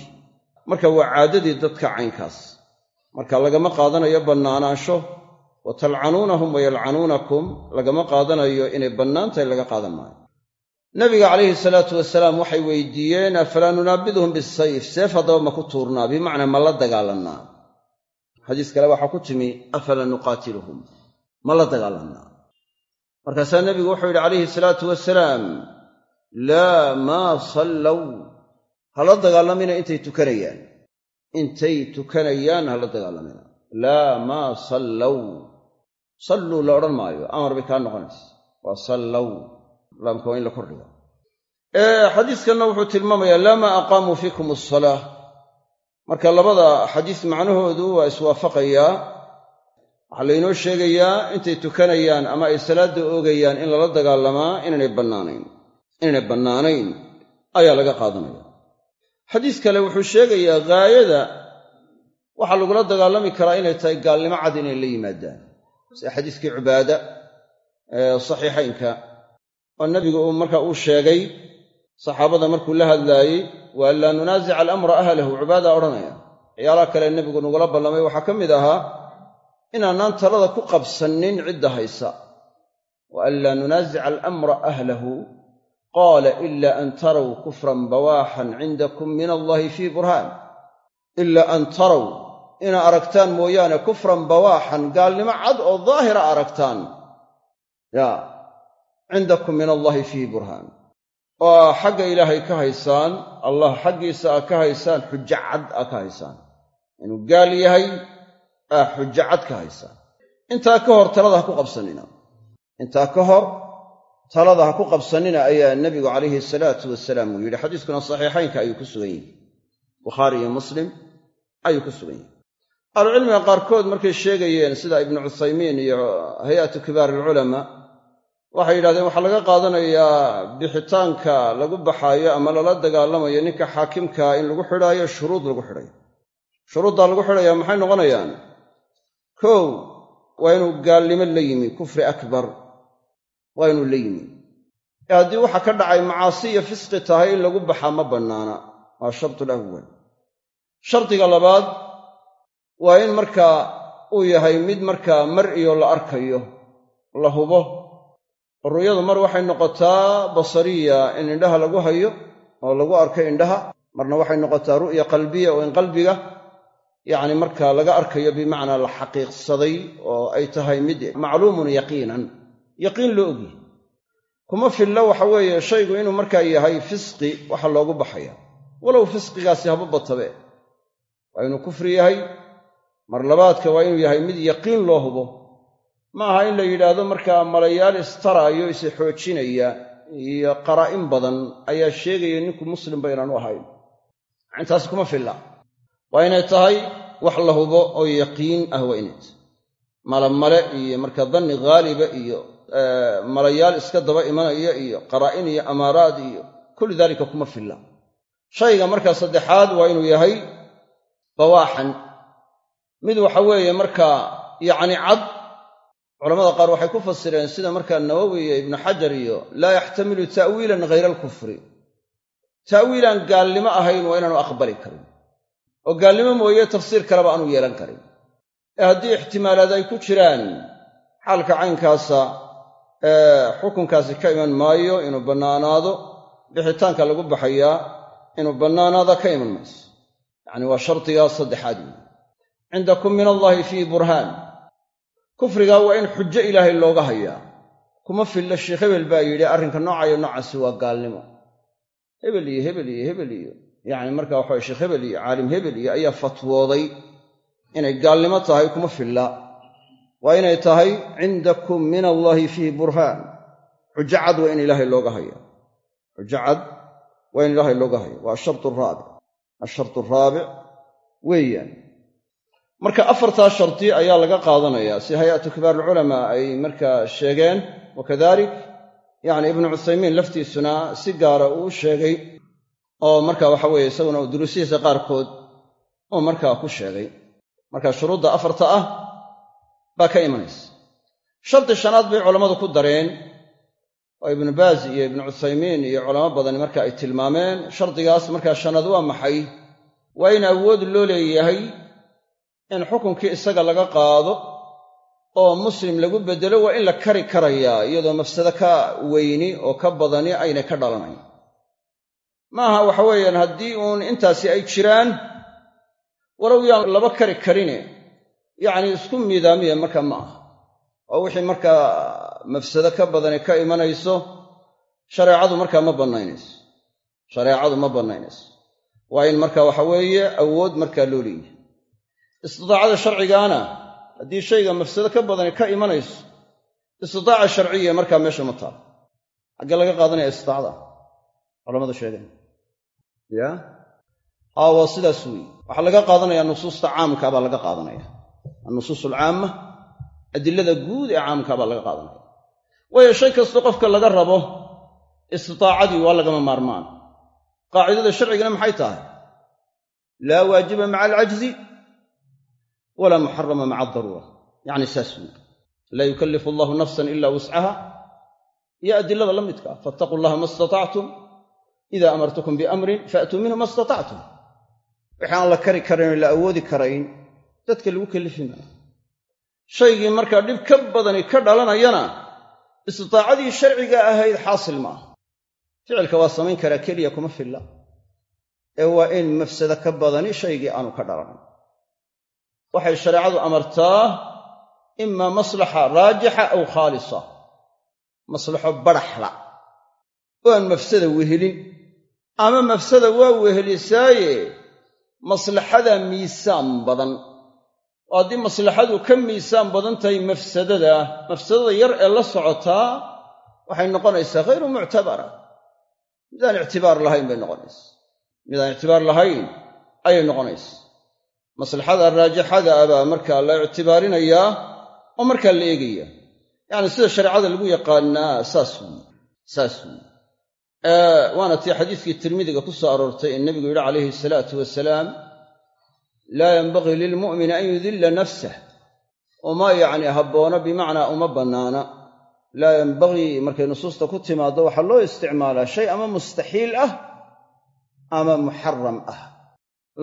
marka waa caadadii dadka caynkaas. Marka lagama qaadanayo bannaanaansho wa talcanuunahum wa yalcanuunakum lagama qaadanayo inay bannaan tahay laga qaadan maayo. Nabiga calayhi salaatu wasalaam waxay weydiiyeen afalaa nunaabiduhum bisayf seef haddaba ma ku tuurnaa bimacnaa ma la dagaalannaa. Xadiis kale waxaa ku timi afala nuqaatiluhum? Ma la dagaalanaa markaasaa nebigu wuxuu yidhi calayhi salaatu wasalaam laa maa sallow hala dagaalamina intay tukanayaan. Intay tukanayaan hala dagaalamina laa maa sallow salluu la odhan maayo amar bay kaa noqonaysa waa sallow laamka waa in la kordhiga xadiiskanna wuxuu tilmaamayaa laa maa aqaamuu fiikum asalaa marka labada xadiis macnahoodu waa iswaafaqayaa waxaa laynoo sheegayaa intay tukanayaan ama ay salaadda oogayaan in lala dagaalamaa inaynay bannaanayn ayaa laga qaadanaya xadiis kale wuxuu sheegayaa gaayada waxaa lagula dagaalami karaa inay tahay gaalnimo cad inay la yimaadaan. Sida xadiiskii cubaada ee saxiixaynka oo nebigu uu marka uu sheegay saxaabada markuu la hadlaayey wa an nunaasica alamra ahlahu cubaadaa odhanaya. Ciyaalaha kale nebigu nagula ballamay waxaa ka mid ahaa inaanaan talada ku qabsannin cidda haysa. Wa an nunaasica alamra ahlahu qaala ila an taraw kufran bawaaxan cindakum min allahi fii burhaan. Ila an taraw inaa aragtaan mooyaane kufran bawaaxan gaalnimo cad oo daahira aragtaan. Ya cindakum min allahi fiihi burhaan. Oo xagga ilaahay ka haysaan allah xaggiisa aa ka haysaan xujo cad aa ka haysaan. Inuu gaal yahay aa xujo cad ka haysaan. Intaa ka hor talada ha ku qabsannina intaa ka hor talada ha ku qabsannina ayaa nebigu calayhi salaatu wasalaam uu yidhi. Xadiiskuna saxiixaynka ayuu ku sugan yihi bukhaari iyo muslim ayuu ku sugan yahay ahlucilmiga qaarkood markay sheegayeen sida ibnu cuthaymiin iyo hay'atu kibaar alculamaa waxay yidhahdeen waxaa laga qaadanayaa bixitaanka lagu baxaayo ama lala dagaalamayo ninka xaakimkaa in lagu xidhaayo shuruud lagu xidhayo. Shuruuddaa lagu xidhayaa maxay noqonayaan? Kow waa inuu gaalnimo la yimi kufri akbar waa inuu la yimi. Ee haddii waxa ka dhacay macaasi iyo fisqi tahay in lagu baxaa ma bannaana. Waa shartul awwal shardiga labaad waa in markaa uu yahay mid markaa mar iyo la arkayo la hubo. Ru'yadu mar waxay noqotaa basariya in indhaha lagu hayo oo lagu arko indhaha marna waxay noqotaa ru'ya qalbiya oo in qalbiga yacni markaa laga arkayo bimacnaa la xaqiiqsaday oo ay tahay mid macluumun yaqiinan. Yaqiin loo ogyahy kuma filla waxa weeye shaygu inuu markaa yahay fisqi waxa loogu baxaya. Walow fisqigaasi haba batabe. Waa inuu kufri yahay mar labaadka waa inuu yahay mid yaqiin loo hubo. Ma aha in la yidhaahdo markaa malayaal istaraayo isi xoojinaya iyo qaraa'in badan ayaa sheegaya ninku muslimba inaanu ahayn. Intaas kuma filla. Waa inay tahay wax la hubo oo yaqiin ah waa inay tahay. Malamale iyo marka danni haaliba iyo malayaal iska daba imanaya iyo qaraa'in iyo amaaraad iyo kullu daalika kuma filla. Shayga markaa saddexaad waa inuu yahay bawaaxan mid waxa weeye markaa yacni cad culamada qaar waxay ku fasireen sida markaa nawowi iyo ibnu xajar iyo laa yaxtamilu ta'wiilan hayra alkufri ta'wiilaan gaalnimo ahayn waa inaanu aqbali karin. Oo gaalnimo mooye tafsiir kaleba aanu yeelan karin. Ee haddii ixtimaalaad ay ku jiraan xaalka caynkaasa xukunkaasi ka iman maayo inuu bannaanaado bixitaanka lagu baxayaa inuu bannaanaada ka iman mayso yacni waa shardigaa saddexaad weyi cindakum min allaahi fii burhaan. Kufrigaa waa in xujo ilaahay looga hayaa. Kuma filla sheekh hebel baa yidhi arrinka noocayo noocaasi waa gaalnimo. Hebel iyo hebel iyo hebel iyo. Yacni marka waxawaye sheekh hebel iyo caalim hebel iyo ayaa fatwooday inay gaalnimo tahay kuma filla. Waa inay tahay cindakum min allaahi fiihi burhaan. Xujo cad waa in ilaahay looga haya xujo cad waa in ilaahay looga haya waa ashartu araabic ashartu araabic weeyaan marka afartaa shardi ayaa laga qaadanayaa si hay'atu kibaar alculamaa ay markaa sheegeen wakadalik yacni ibnu cuthaymiin laftiisuna si gaara uu sheegay oo marka waxa weeye isaguna duruusihiisa qaarkood uu markaa ku sheegay. Marka shuruudda afarta ah baa ka imanaysa. Shardi shanaad bay culammadu ku dareen oo ibnu baaz iyo ibnu cuthaymiin iyo culamo badani marka ay tilmaameen shardigaas markaa shanaad waa maxay? Waa in awood loo leeyahay in xukunkii isaga laga qaado oo muslim lagu beddelo waa in la kari karayaa iyadoo mafsado ka weyni oo ka badani aynay ka dhalanayn. Maaha waxa weeyaan haddii uun intaasi ay jiraan walow yaan laba kari karine yacni isku miidaamiya marka ma aha. Oo wixii markaa mafsado ka badani ka imanayso shareecadu markaa ma bannaynayso. Shareecadu ma bannaynayso. Waa in marka waxa weeye awood markaa loo leeyahay istidaacada sharcigaana haddii shayga mafsado ka badani ka imanayso istidaaca sharciya markaa meesha ma taalo xaggee laga qaadanaya istidaacada culamadu sheegeen. Ya? Haa waa sidaas weeye. Waxaa laga qaadanaya nusuusta caamka baa laga qaadanaya. Annusuus alcaama adilada guud ee caamka baa laga qaadanaya. Waayo shay kastoo qofka laga rabo istidaacadii waa lagama maarmaan. Qaacidada sharcigana maxay tahay? Laa waajiba maca alcajzi walaa muxarama maca aldaruura yacni saas weeye laa yukallifu allahu nafsan ila wuscaha iyo adilada la midka ah fattaquu llaha ma istatactum ida amartukum biamrin faatuu minhu ma istatactum aan la kari karayn oo la awoodi karayn dadka lagu kellifi maayo shaygii markaa dhib ka badani ka dhalanayana istidaacadii sharciga ahayd xaasil ma ficilka waa samayn karaa keliya kuma filla ee waa in mafsado ka badani shaygii aanu ka dhalanayn waxay shareecadu amartaa imaa maslaxa raajixa aw khaalisa. Maslaxo baraxla oo aan mafsada wehelin. Ama mafsada waa wehelisaaye maslaxada miisaan badan. Oo haddii maslaxadu ka miisaan badan tahay mafsadada mafsadada yar ee la socotaa waxay noqonaysaa khayru muctabara. Midaan ictibaar lahayn bay noqonaysa midaan ictibaar lahayn ayay noqonaysa maslaxada raajixada ah baa markaa la ictibaarinayaa oo markaa la eegaya. Yacni sida shareecada lagu yaqaanaa saas weyi saas weyi waana tii xadiiskii tirmidiga ku soo aroortay ee nebigu yidhi calayhi salaatu wasalaam laa yenbagii lilmu'mini an yudilla nafsah. Uma yacni habboona bimacnaa uma bannaana. Laa yenbagii markay nusuusta ku timaaddo waxaa loo isticmaalaa shay ama mustaxiil ah ama muxaram ah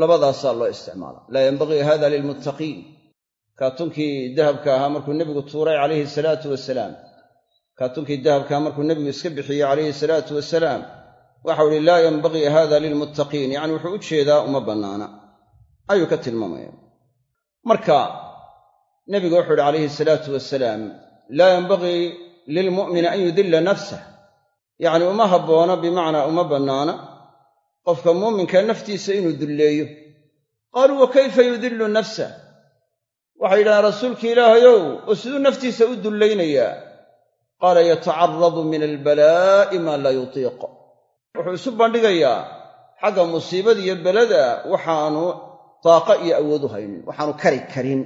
labadaasaa loo isticmaala. Laa yenbagii hada lilmuttaqiin. Kaatunkii dahabka ahaa markuu nebigu tuuray calayhi salaatu wasalaam. Kaatunkii dahabkaa markuu nebigu iska bixiyey calayhi salaatu wasalaam. Waxau ihi laa yenbagii hada lilmuttaqiin. Yacni wuxuu u jeedaa uma bannaana. Ayuu ka tilmaamaya. Marka nebigu wuxuu ihi calayhi salaatu wasalaam laa yenbagii lilmu'mini an yudilla nafsah. Yacni uma habboona bimacnaa uma bannaana qofka muuminka naftiisa inuu dulleeyo. Qaaluu wa kayfa yudillu nafsah waxay yidhahdeen rasuulki ilaahayow oo siduu naftiisa u dullaynayaa qaala yatacaradu min albalaa'i maa laa yutiiq. Wuxuu isu bandhigayaa xagga musiibada iyo belada waxaanu daaqa iyo awood u haynin waxaanu kari karin.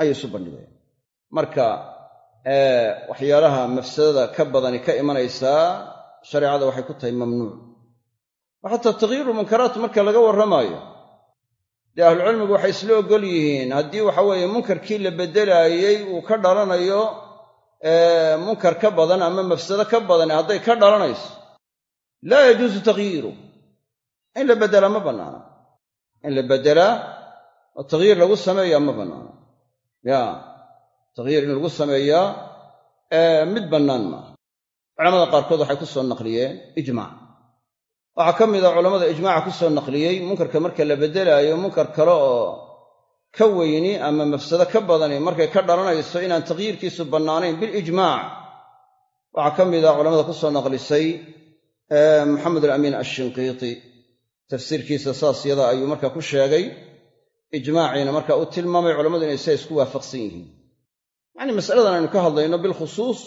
Ayuu isu bandhigaya marka waxyaalaha mafsadada ka badani ka imanaysaa shareecada waxay ku tahay mamnuuc xataa takhyiiru munkaraat marka laga warramaayo dee ahlucilmigu waxay isla oggol yihiin haddii waxa weeye munkarkii la beddelaayey uu ka dhalanayo munkar ka badan ama mafsado ka badan hadday ka dhalanayso laa yajuusu takhyiiru in la beddelaa ma bannaana. In la beddelaa oo takhyiir lagu sameeyaa ma bannaana. Ya takhyiir in lagu sameeyaa mid bannaan maaha. Culamada qaarkood waxay ku soo naqliyeen ijmaac waxaa ka mid a culammada ijmaaca ku soo naqliyey munkarka marka la beddelaayo munkar kale oo ka weyni ama mafsado ka badani markay ka dhalanayso inaan takhyiirkiisu bannaanayn bilijmaac. Waxaa ka mid a culamada ku soo naqlisay maxamed alamiin ashinqiiti tafsiirkiisa saas yada ayuu marka ku sheegay ijmaaciina marka uu tilmaamay culammadu inay saa isku waafaqsan yihiin. Yacnii masaladan aynu ka hadlayno bilkhusuus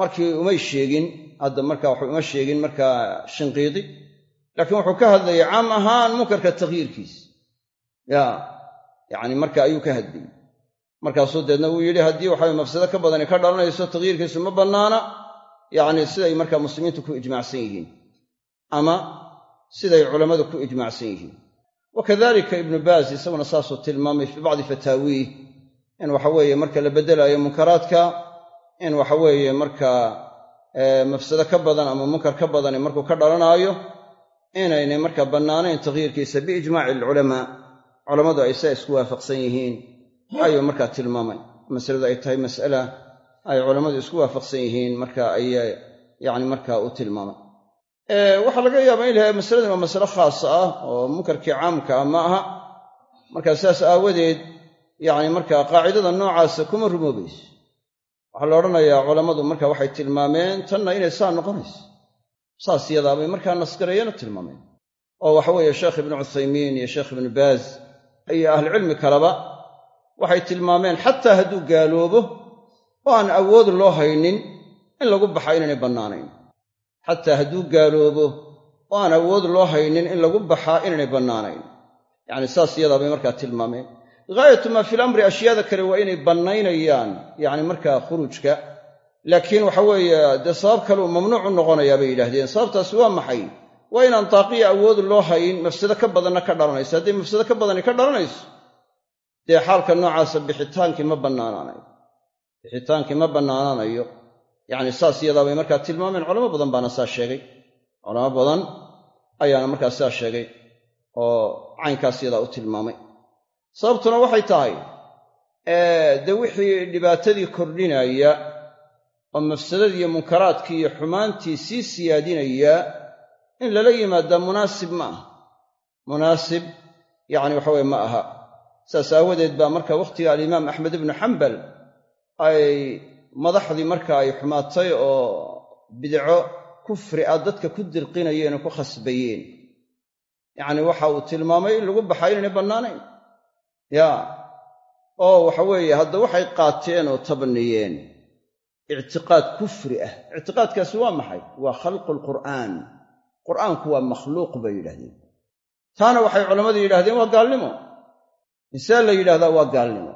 markii umay sheegin hadda marka waxu uma sheegin markaa shinqiidi laakiin wuxuu ka hadlayay caam ahaan munkarka takhyiirkiisa ya yacni marka ayuu ka hadlayey markaasuu deedna uu yidhi haddii waxaway mafsado ka badani ka dhalanayso takhyiirkiisu ma bannaana. Yacni siday markaa muslimiintu ku ijmaacsan yihiin ama siday culammadu ku ijmaacsan yihiin. Wa kadalika ibnu baaz isaguna saasuu tilmaamay fii bacdi fataawiih in waxaweeye marka la beddelaayo munkaraadka in waxaweeye markaa mafsado ka badan ama munkar ka badani markuu ka dhalanaayo inaynay markaa bannaanayn takhyiirkiisa biijmaaci alculamaa culammadu ay saa isku waafaqsan yihiin ayuu markaa tilmaamay. Masaladu ay tahay mas'ala ay culammadu isku waafaqsan yihiin marka ayaa yacni markaa u tilmaamay. Waxaa laga yaabaa in lahay masaladan waa masale khaasa ah oo munkarkii caamka ah ma aha. Markaa sidaas aawadeed yacni markaa qaacidada noocaasa kuma rumoobayso waxaa la odhanayaa culammadu marka waxay tilmaameen tanna inay saa noqonayso. Saas yadaabay markaa naskareeyana tilmaameen. Oo waxa weeye sheekh ibnu cuthaymiin iyo sheekh ibnu baaz iyo ahlucilmi kaleba waxay tilmaameen xataa hadduu gaaloobo oo aan awood loo haynin in lagu baxa inaynay bannaanayn. Xataa hadduu gaaloobo oo aan awood loo haynin in lagu baxaa inaynay bannaanayn. Yacni saas iyadaabay markaa tilmaameen ghaayatu maa fil amri ashyaada kale waa inay bannaynayaan yacni markaa khuruujka. Laakiin waxa weeye dee sabab kaleu mamnuuc u noqonayaa bay yidhaahdeen. Sababtaasi waa maxay? Waa inaan daaqiya awood loo hayn mafsado ka badanna ka dhalanayso hadday mafsado ka badani ka dhalanayso dee xaalka noocaasa bixitaankii ma bannaanaanayo. Bixitaankii ma bannaanaanayo. Yacni saas iyadaabay markaa tilmaameen. Culamo badan baana saa sheegay. Culamo badan ayaana markaa saa sheegay oo caynkaas iyadaa u tilmaamay sababtuna waxay tahay dee wixii dhibaatadii kordhinaya oo mafsadadii iyo munkaraadkii iyo xumaantii sii siyaadinaya in lala yimaadaa munaasib ma aha. Munaasib yacni waxa weye ma aha. Saas aawadeed baa marka wakhtiga alimaam axmed ibnu xambal ay madaxdii marka ay xumaatay oo bidco kufri ah dadka ku dirqinayeen oo ku khasbayeen. Yacni waxa uu tilmaamay in lagu baxaa inaynay bannaanayn yaa oo waxa weeye hadda waxay qaateen oo tabaniyeen ictiqaad kufri ah. Ictiqaadkaasi waa maxay? Waa khalqu lqur'aan qur'aanku waa makhluuq bay yidhahdeen. Taana waxay culammadu yidhahdeen waa gaalnimo. Insaan la yidhahdaa waa gaalnimo.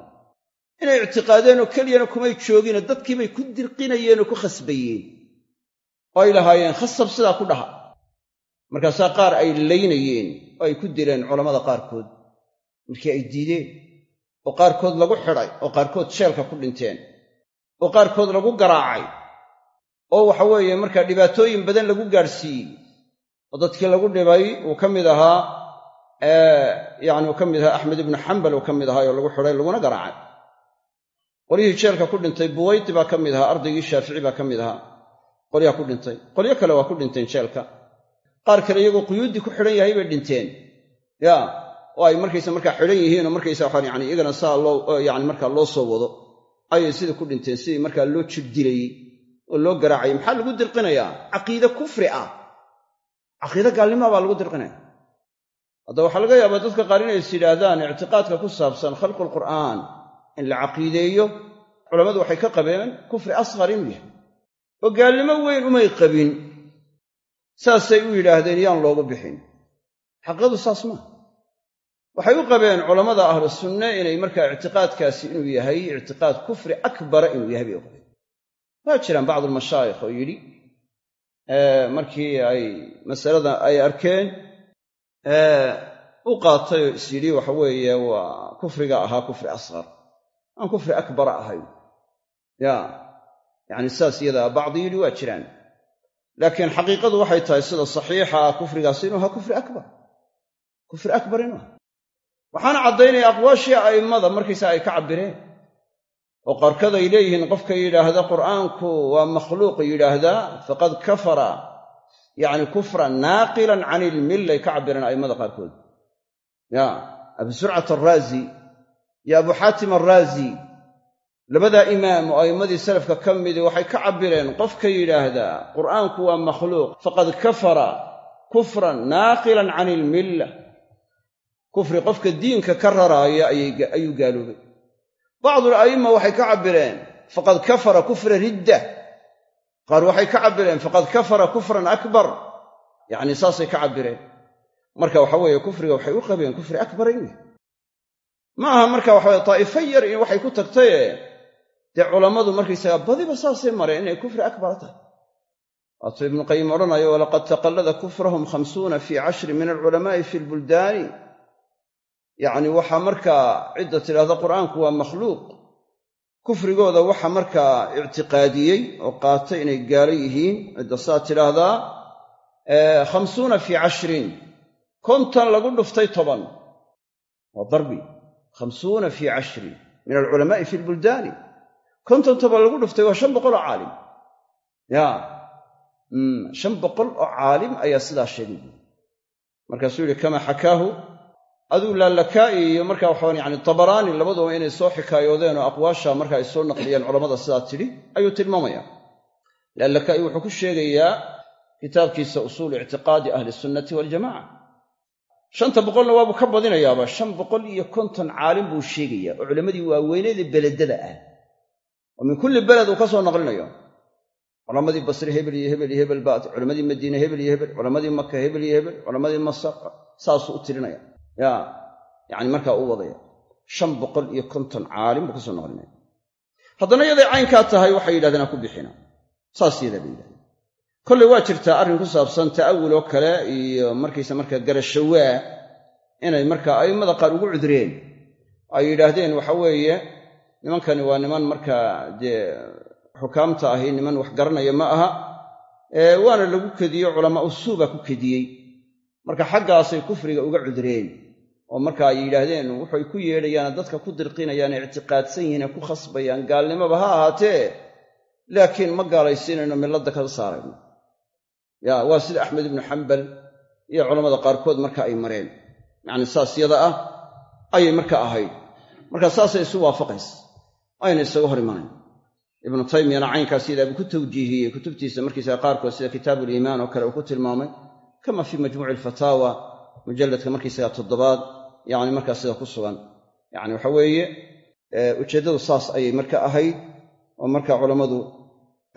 Inay ictiqaadeen oo keliyana kumay joogine dadkiibay ku dirqinayeen oo ku khasbayeen. Oo ay lahaayeen khasab sidaa ku dhaha. Markaasaa qaar ay laynayeen oo ay ku dileen culammada qaarkood markii ay diideen oo qaarkood lagu xidhay oo qaarkood sheelka ku dhinteen oo qaarkood lagu garaacay oo waxa weeye markaa dhibaatooyin badan lagu gaadhsiiyey oo dadkii lagu dhibay uu ka mid ahaa yacni uu ka mid ahaa axmed ibnu xambal uu ka mid ahaa oo lagu xidhay laguna garaacay. Qolyihii jeelka ku dhintay buwaydi baa ka mid ahaa ardaygii shaafici baa ka mid ahaa qolyaha ku dhintay. Qolyo kale waa ku dhinteen jeelka qaar kale iyagoo quyuuddii ku xidhan yahay bay dhinteen. Ya oo ay markaysa markaa xidhan yihiinoo markaysa waxaan yani iyagana saa loo yani markaa loo soo wado ayay sidii ku dhinteen sidii markaa loo jir dilayey oo loo garaacayay maxaa lagu dirqinayaa caqiide kufri ah. Caqiide gaalnimaa baa lagu dirqinaya. Hadda waxaa laga yaabaa dadka qaar inay is yidhaahdaan ictiqaadka ku saabsan khalqu lqur'aan in la caqiideeyo culammadu waxay ka qabeen kufri asqar inuu yahay oo gaalnimo weyn umay qabin saasay u yidhaahdeen yaan loogu bixin. Xaqiiqadu saas maaha waxay u qabeen culammada ahlu sunne inay markaa ictiqaadkaasi inuu yahay ictiqaad kufri akbara inuu yahay bay u waa jiraan bacdu almashaayikh oo yidhi markii ay masalada ay arkeen u qaatay oo is yidhi waxa weeye waa kufriga ahaa kufri asqar aan kufri akbara ahayn ya yacni saas iyadaa bacdi yidhi waa jiraan. Laakiin xaqiiqadu waxay tahay sida saxiixa kufrigaasi inuu ahaa kufri akbar. Kufri akbar inuu aha waxaana caddaynaya aqwaashii a'immada markaysa ay ka cabbireen. Oo qaarkood ay leeyihiin qofka yidhaahda qur'aanku waa makhluuq yidhaahdaa faqad kafara yacni kufran naaqilan can ilmillay ka cabbireen a'immada qaarkood. Ya abu surcat araazi iyo abu xaatim araazi labadaa imaam oo a'immadii salafka ka midii waxay ka cabbireen qofka yidhaahdaa qur'aanku waa makhluuq faqad kafara kufran naaqilan can ilmilla kufri qofka diinka ka raraaya ayuu gaaloobay. Bacdu ala'imma waxay ka cabbireen faqad kafara kufra ridda. Qaar waxay ka cabbireen faqad kafara kufran akbar. Yacni saasay ka cabbireen. Marka waxa weeye kufriga waxay u qabeen kufri akbar in ma aha marka waxaweye taa'ifo yar in waxay ku tagtaye dee culammadu markaysagaa badiba saasay mareen inay kufri akbara tahay. Waatuu ibnuqayim odhanayo walaqad taqallada kufrahum khamsuuna fii cashri min alculamaa'i fi lbuldaani yacni waxaa markaa cidda tidhahda qur'aanku waa makhluuq. Kufrigooda waxa markaa ictiqaadiyey oo qaatay inay gaalo yihiin cidda saa tidhaahdaa khamsuuna fii cashrin kontan lagu dhuftay toban. Waa darbi. Khamsuuna fii cashrin min alculamaa'i fi lbuldaani konton toban lagu dhuftay waa shan boqol oo caalim. Ya. Shan boqol oo caalim ayaa sidaa sheegay. Markaasuu yihi kamaa xakaahu aduu laalakaa'i iyo marka waxaan yani tabaraani labaduba inay soo xikaayoodeen oo aqwaasha marka ay soo naqliyeen culammada sidaa tidhi ayuu tilmaamaya. Laalakaa'i wuxuu ku sheegayaa kitaabkiisa usuulu ictiqaadi ahli sunnati waljamaca shanta boqolna waabuu ka badinayaaba shan boqol iyo konton caalim buu sheegayaa oo culammadii waaweyneeda beledada ah. Oo min kulli beled uu ka soo naqlinayo. Culammadii basre hebel iyo hebel iyo hebel baat culammadii madiine hebel iyo hebel culammadii maka hebel iyo hebel culammadii masar saasuu u tirinaya ya yacni markaa u wadaya shan boqol iyo konton caalim buu ka soo naqlinaya haddana yaday caynkaa tahay waxay yidhahdeen ha ku bixina. Saas yadaa bay yidhahdeen. Kolley waa jirtaa arrin ku saabsan ta'awul oo kale iyo markaysa markaa garashawaa inay markaa a'immada qaar ugu cudreen ay yidhaahdeen waxa weeye nimankani waa niman markaa dee xukaamta ahi niman wax garanaya ma aha waana lagu kediyo culamaa usuuba ku kediyey. Marka xaggaasay kufriga uga cudreen oo marka ay yidhaahdeen waxay ku yeedhayaane dadka ku dirqinayaan ictiqaadsan yihiine ku khasbayaan gaalnimoba ha ahaatee laakiin ma gaalaysiinayno milladda ka saarayno. Ya waa sida axmed ibnu xambal iyo culammada qaarkood marka ay mareen. Yacni saas yada ah ayay marka ahayd. Marka saasay isu waafaqaysa ayna isaga hor imanayn ibnu taymiyana caynkaas yadaabuu ku tawjiihiyey kutubtiisa markiisaga qaarkood sida kitaabuliimaan oo kale uu ku tilmaamay kama fii majmuuci alfataawa mujalladka markiisaga toddobaad yacni markaa sida ku sugan. Yacni waxa weeye ujeeddadu saas ayay marka ahayd oo marka culammadu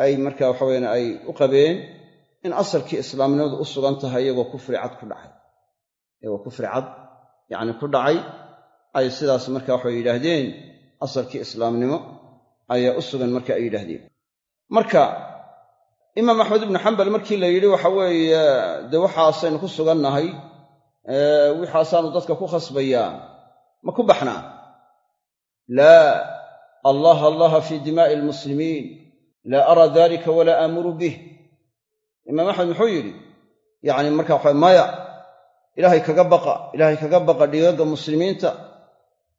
ay marka waxaweyan ay u qabeen in asalkii islaamnimadu u sugan tahay iyagoo kufri cad ku dhacay. Iyagoo kufri cad yacni ku dhacay ay sidaas marka waxay yidhaahdeen asalkii islaamnimo ayaa u sugan marka ay yidhaahdeen. Marka imaam axmed ibnu xambal markii la yidhi waxa weeye dee waxaasaynu ku sugannahay waxaasaanu dadka ku khasbayaa ma ku baxnaa laa allaha allaha fii dimaa'i almuslimiin. Laa araa dalika walaa aamuru bih. Imaam axmed muxuu yidhi yacni marka waxa maya ilaahay kaga baqa ilaahay kaga baqa dhigaga muslimiinta.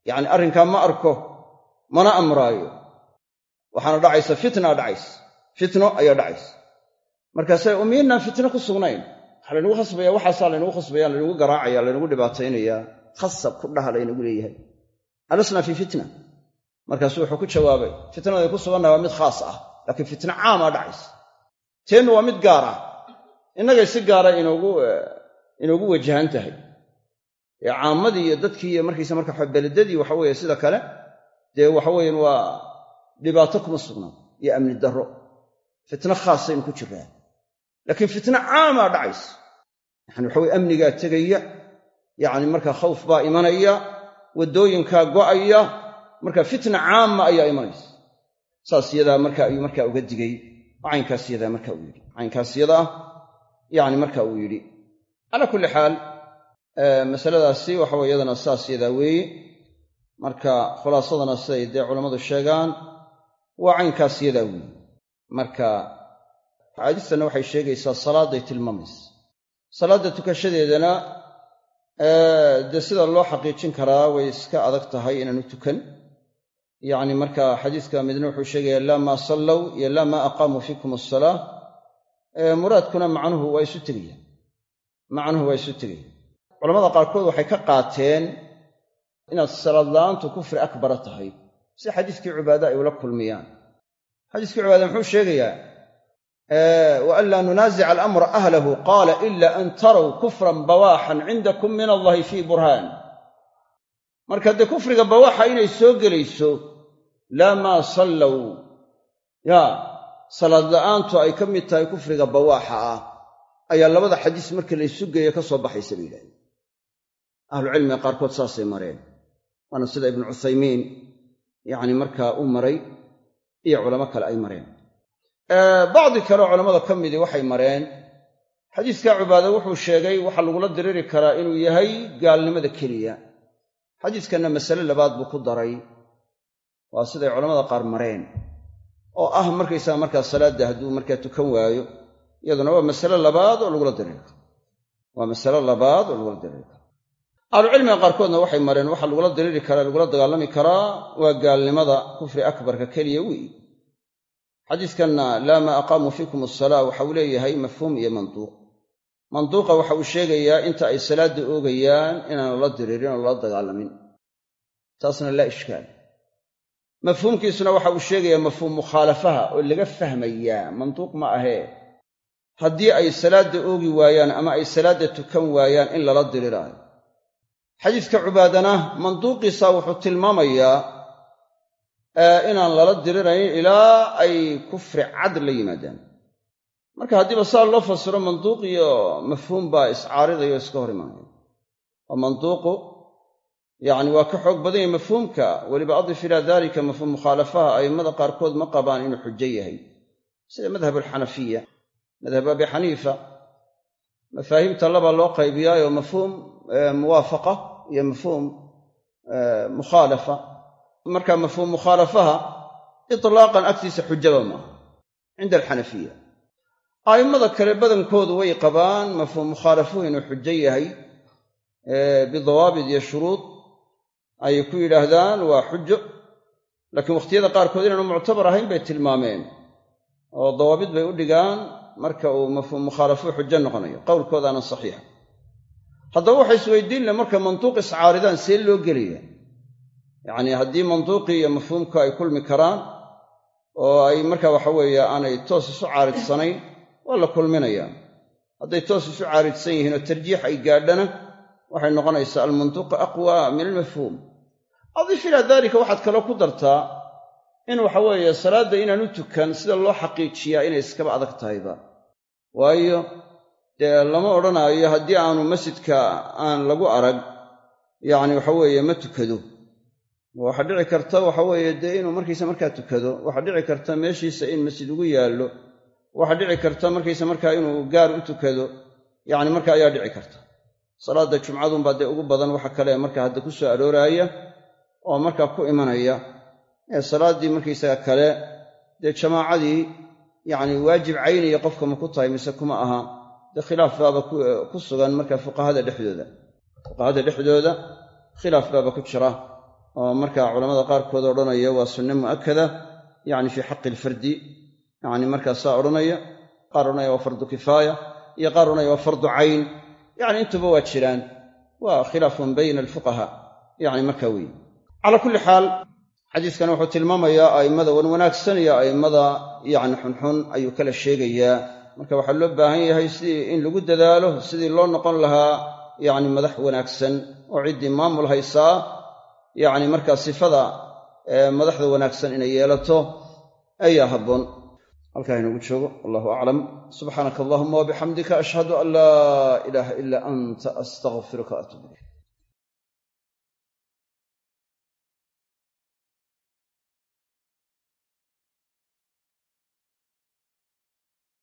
Yacni arrinkaa ma arko mana amraayo. Waxaana dhacaysa fitnaa dhacaysa fitno ayaa dhacaysa. Markaasay umiyinnaan fitno ku sugnayn waxaa laynagu khasbaya waxaasaa laynagu khasbaya laynagu garaacaya laynagu dhibaataynayaa khasab ku dhaha laynagu leeyahay. Alasnaa fii fitna. Markaasuu wuxuu ku jawaabay fitnaday ku sugannaha waa mid khaas ah laakiin fitno caamaa dhacaysa. Teennu waa mid gaar ah innagay si gaara inoogu wajahan tahay. Ee caammadii iyo dadkii iyo markaysa marka beledadii waxa weeye sida kale dee waxaweyan waa dhibaato kuma sugnaan iyo amni darro. Fitno khaasaynu ku jiraa laakiin fitno caamaa dhacaysa yani waxa weye amnigaa tegaya yacni marka khawf baa imanaya waddooyinkaa go'aya marka fitna caama ayaa imanaysa. Saas yadaa marka ayuu markaa uga digay caynkaas yadaa marka uu yidhi. Caynkaas yadaa yani marka uu yidhi. Calaa kulli xaal masaladaasi waxa weye iyadana saas yadaa weeye. Marka khulaasadana siday dee culammadu sheegaan waa caynkaas yadaa weeye. Marka axaadiistana waxay sheegaysaa salaadday tilmaamaysa salaadda tukashadeedana dee sida loo xaqiijin karaa way iska adag tahay inaanu tukan. Yacni marka xadiiska midna wuxuu sheegayaa laa maa sallow iyo laa maa aqaamuu fiikum asalaa muraadkuna macnuhu waa isu tegayaan macnuhu waa isu tegayaan culamada qaarkood waxay ka qaateen inaad salaad la'aantu kufri akbara tahay si xadiiskii cibaada ay ula kulmiyaan. Xadiiskii cibaada muxuu sheegayaa wa an laa nunaasica alamra ahlahu. Qaala ila an taraw kufran bawaaxan cindakum min allahi fii burhaan marka dee kufriga bawaaxa inay soo gelayso laa maa sallow yaa salaad la'aantu ay ka mid tahay kufriga bawaaxa ah. Ayaa labada xadiis markii laysu geeyo ka soo baxaysa bay yidhahdeen ahlucilmiga qaarkood saasay mareen. Waana sida ibnu cuthaymiin yacni markaa u maray iyo culamo kale ay mareen bacdi kaleoo culammada ka midii waxay mareen xadiiskaa cibaade wuxuu sheegay waxaa lagula diriri karaa inuu yahay gaalnimada keliya. Xadiiskanna masale labaad buu ku daray. Waa siday culammada qaar mareen oo ah markaysaga markaa salaadda hadduu markaa tukan waayo iyaduna waa masale labaad oo lagula diriri karo. Waa masale labaad oo lagula diriri karo. Ahlucilmiga qaarkoodna waxay mareen waxaa lagula diriri karaa lagula dagaalami karaa waa gaalnimada kufri akbarka keliya weeye xadiiskanna laa maa aqaamuu fiikum asalaa waxa uu leeyahay mafhuum iyo manduuq. Manduuqa waxa uu sheegayaa inta ay salaadda oogayaan inaan lala diriirin oo lala dagaalamin. Taasna laa ishkaal. Mafhuumkiisuna waxa uu sheegayaa mafhuum mukhaalafaha oo laga fahmayaa manduuq ma ahee haddii ay salaadda oogi waayaan ama ay salaadda tukan waayaan in lala diriraayo xadiiska cubaadana manduuqiisa wuxuu tilmaamayaa inaan lala dirirayn ilaa ay kufri cad la yimaadaan. Marka haddiiba saa loo fasiro manduuq iyo mafhuum baa iscaaridayo iska hor imaanaya oo manduuqu yacni waa ka xoog badan yahay mafhuumka. Weliba adif ilaa dalika mafhuum mukhaalafaha a'immada qaarkood ma qabaan inuu xujo yahay. Sida madhab alxanafiya madhab abi xaniifa mafaahiimta labaa loo qaybiyaayo mafhuum muwaafaqa iyo mafhuum mukhaalafa marka mafhuum mukhaalafaha itlaaqan agtiisa xujaba maaha cinda alxanafiya. A'immada kale badankoodu way qabaan mafhuum mukhaalafuhu inuu xujo yahay bidawaabit iyo shuruud ayay ku yidhaahdaan waa xujo laakiin wakhtiyada qaarkood inaanu muctabar ahayn bay tilmaameen oo dawaabid bay u dhigaan marka uu mafhuum mukhaalafuhu xujo noqonayo qowlkoodaana saxiixa. Haddaba waxa isweydiin leh marka mantuuq iscaaridaan see loo gelaya yacnii haddii mantuuqii iyo mafhuumku ay kulmi karaan oo ay marka waxa weeye aanay toos isu caaridsanayn waa la kulminayaa. Hadday toos isu caaridsan yihiin oo tarjiix ay gaadhana waxay noqonaysaa almantuuqu aqwa min almafhuum. Adif ilaa daalika waxaad kaloo ku dartaa in waxa weeye salaadda inaan u tukan sida loo xaqiijiyaa inay iskaba adag tahayba. Waayo dee lama odhanaayo haddii aanu masjidka aan lagu arag yacni waxa weeye ma tukado waxaa dhici karta waxa weeye dee inuu markiisa markaa tukado. Waxaa dhici karta meeshiisa in masjid ugu yaallo. Waxaa dhici karta markiisa markaa inuu gaar u tukado. Yacni marka ayaa dhici karta. Salaadda jumcadunbaa dee ugu badan waxa kale marka hadda ku soo arooraaya oo markaa ku imanaya. Ee salaaddii markaysaga kale dee jamaacadii yacni waajib caynaya qofka ma ku tahay mise kuma aha. Dee khilaaf baaba ku sugan marka fuqahada dhexdooda. Fuqahada dhexdooda khilaaf baaba ku jira oo marka culamada qaarkood odhanaya waa sunne mu'akada yacni fii xaqi alfardi yacni markaa saa odhanaya qaar odhanaya waa fardu kifaaya iyo qaar odhanaya waa fardu cayn. Yacni intuba waa jiraan waa khilaafun bayna alfuqaha yacni marka weeye calaa kulli xaal xadiiskani wuxuu tilmaamayaa a'immada wan wanaagsan iyo a'immada yacni xunxun ayuu kala sheegayaa marka waxaa loo baahan yahay sidii in lagu dadaalo sidii loo noqon lahaa yacni madax wanaagsan oo ciddii maamul haysaa yacni markaa sifada madaxda wanaagsan inay yeelato ayaa habboon. Halkaa inagu joogo wallahu aclam. Subxaanaka allahuma wabixamdika ashhadu an laa ilaaha ilaa anta astaqfiruka atuub ilayk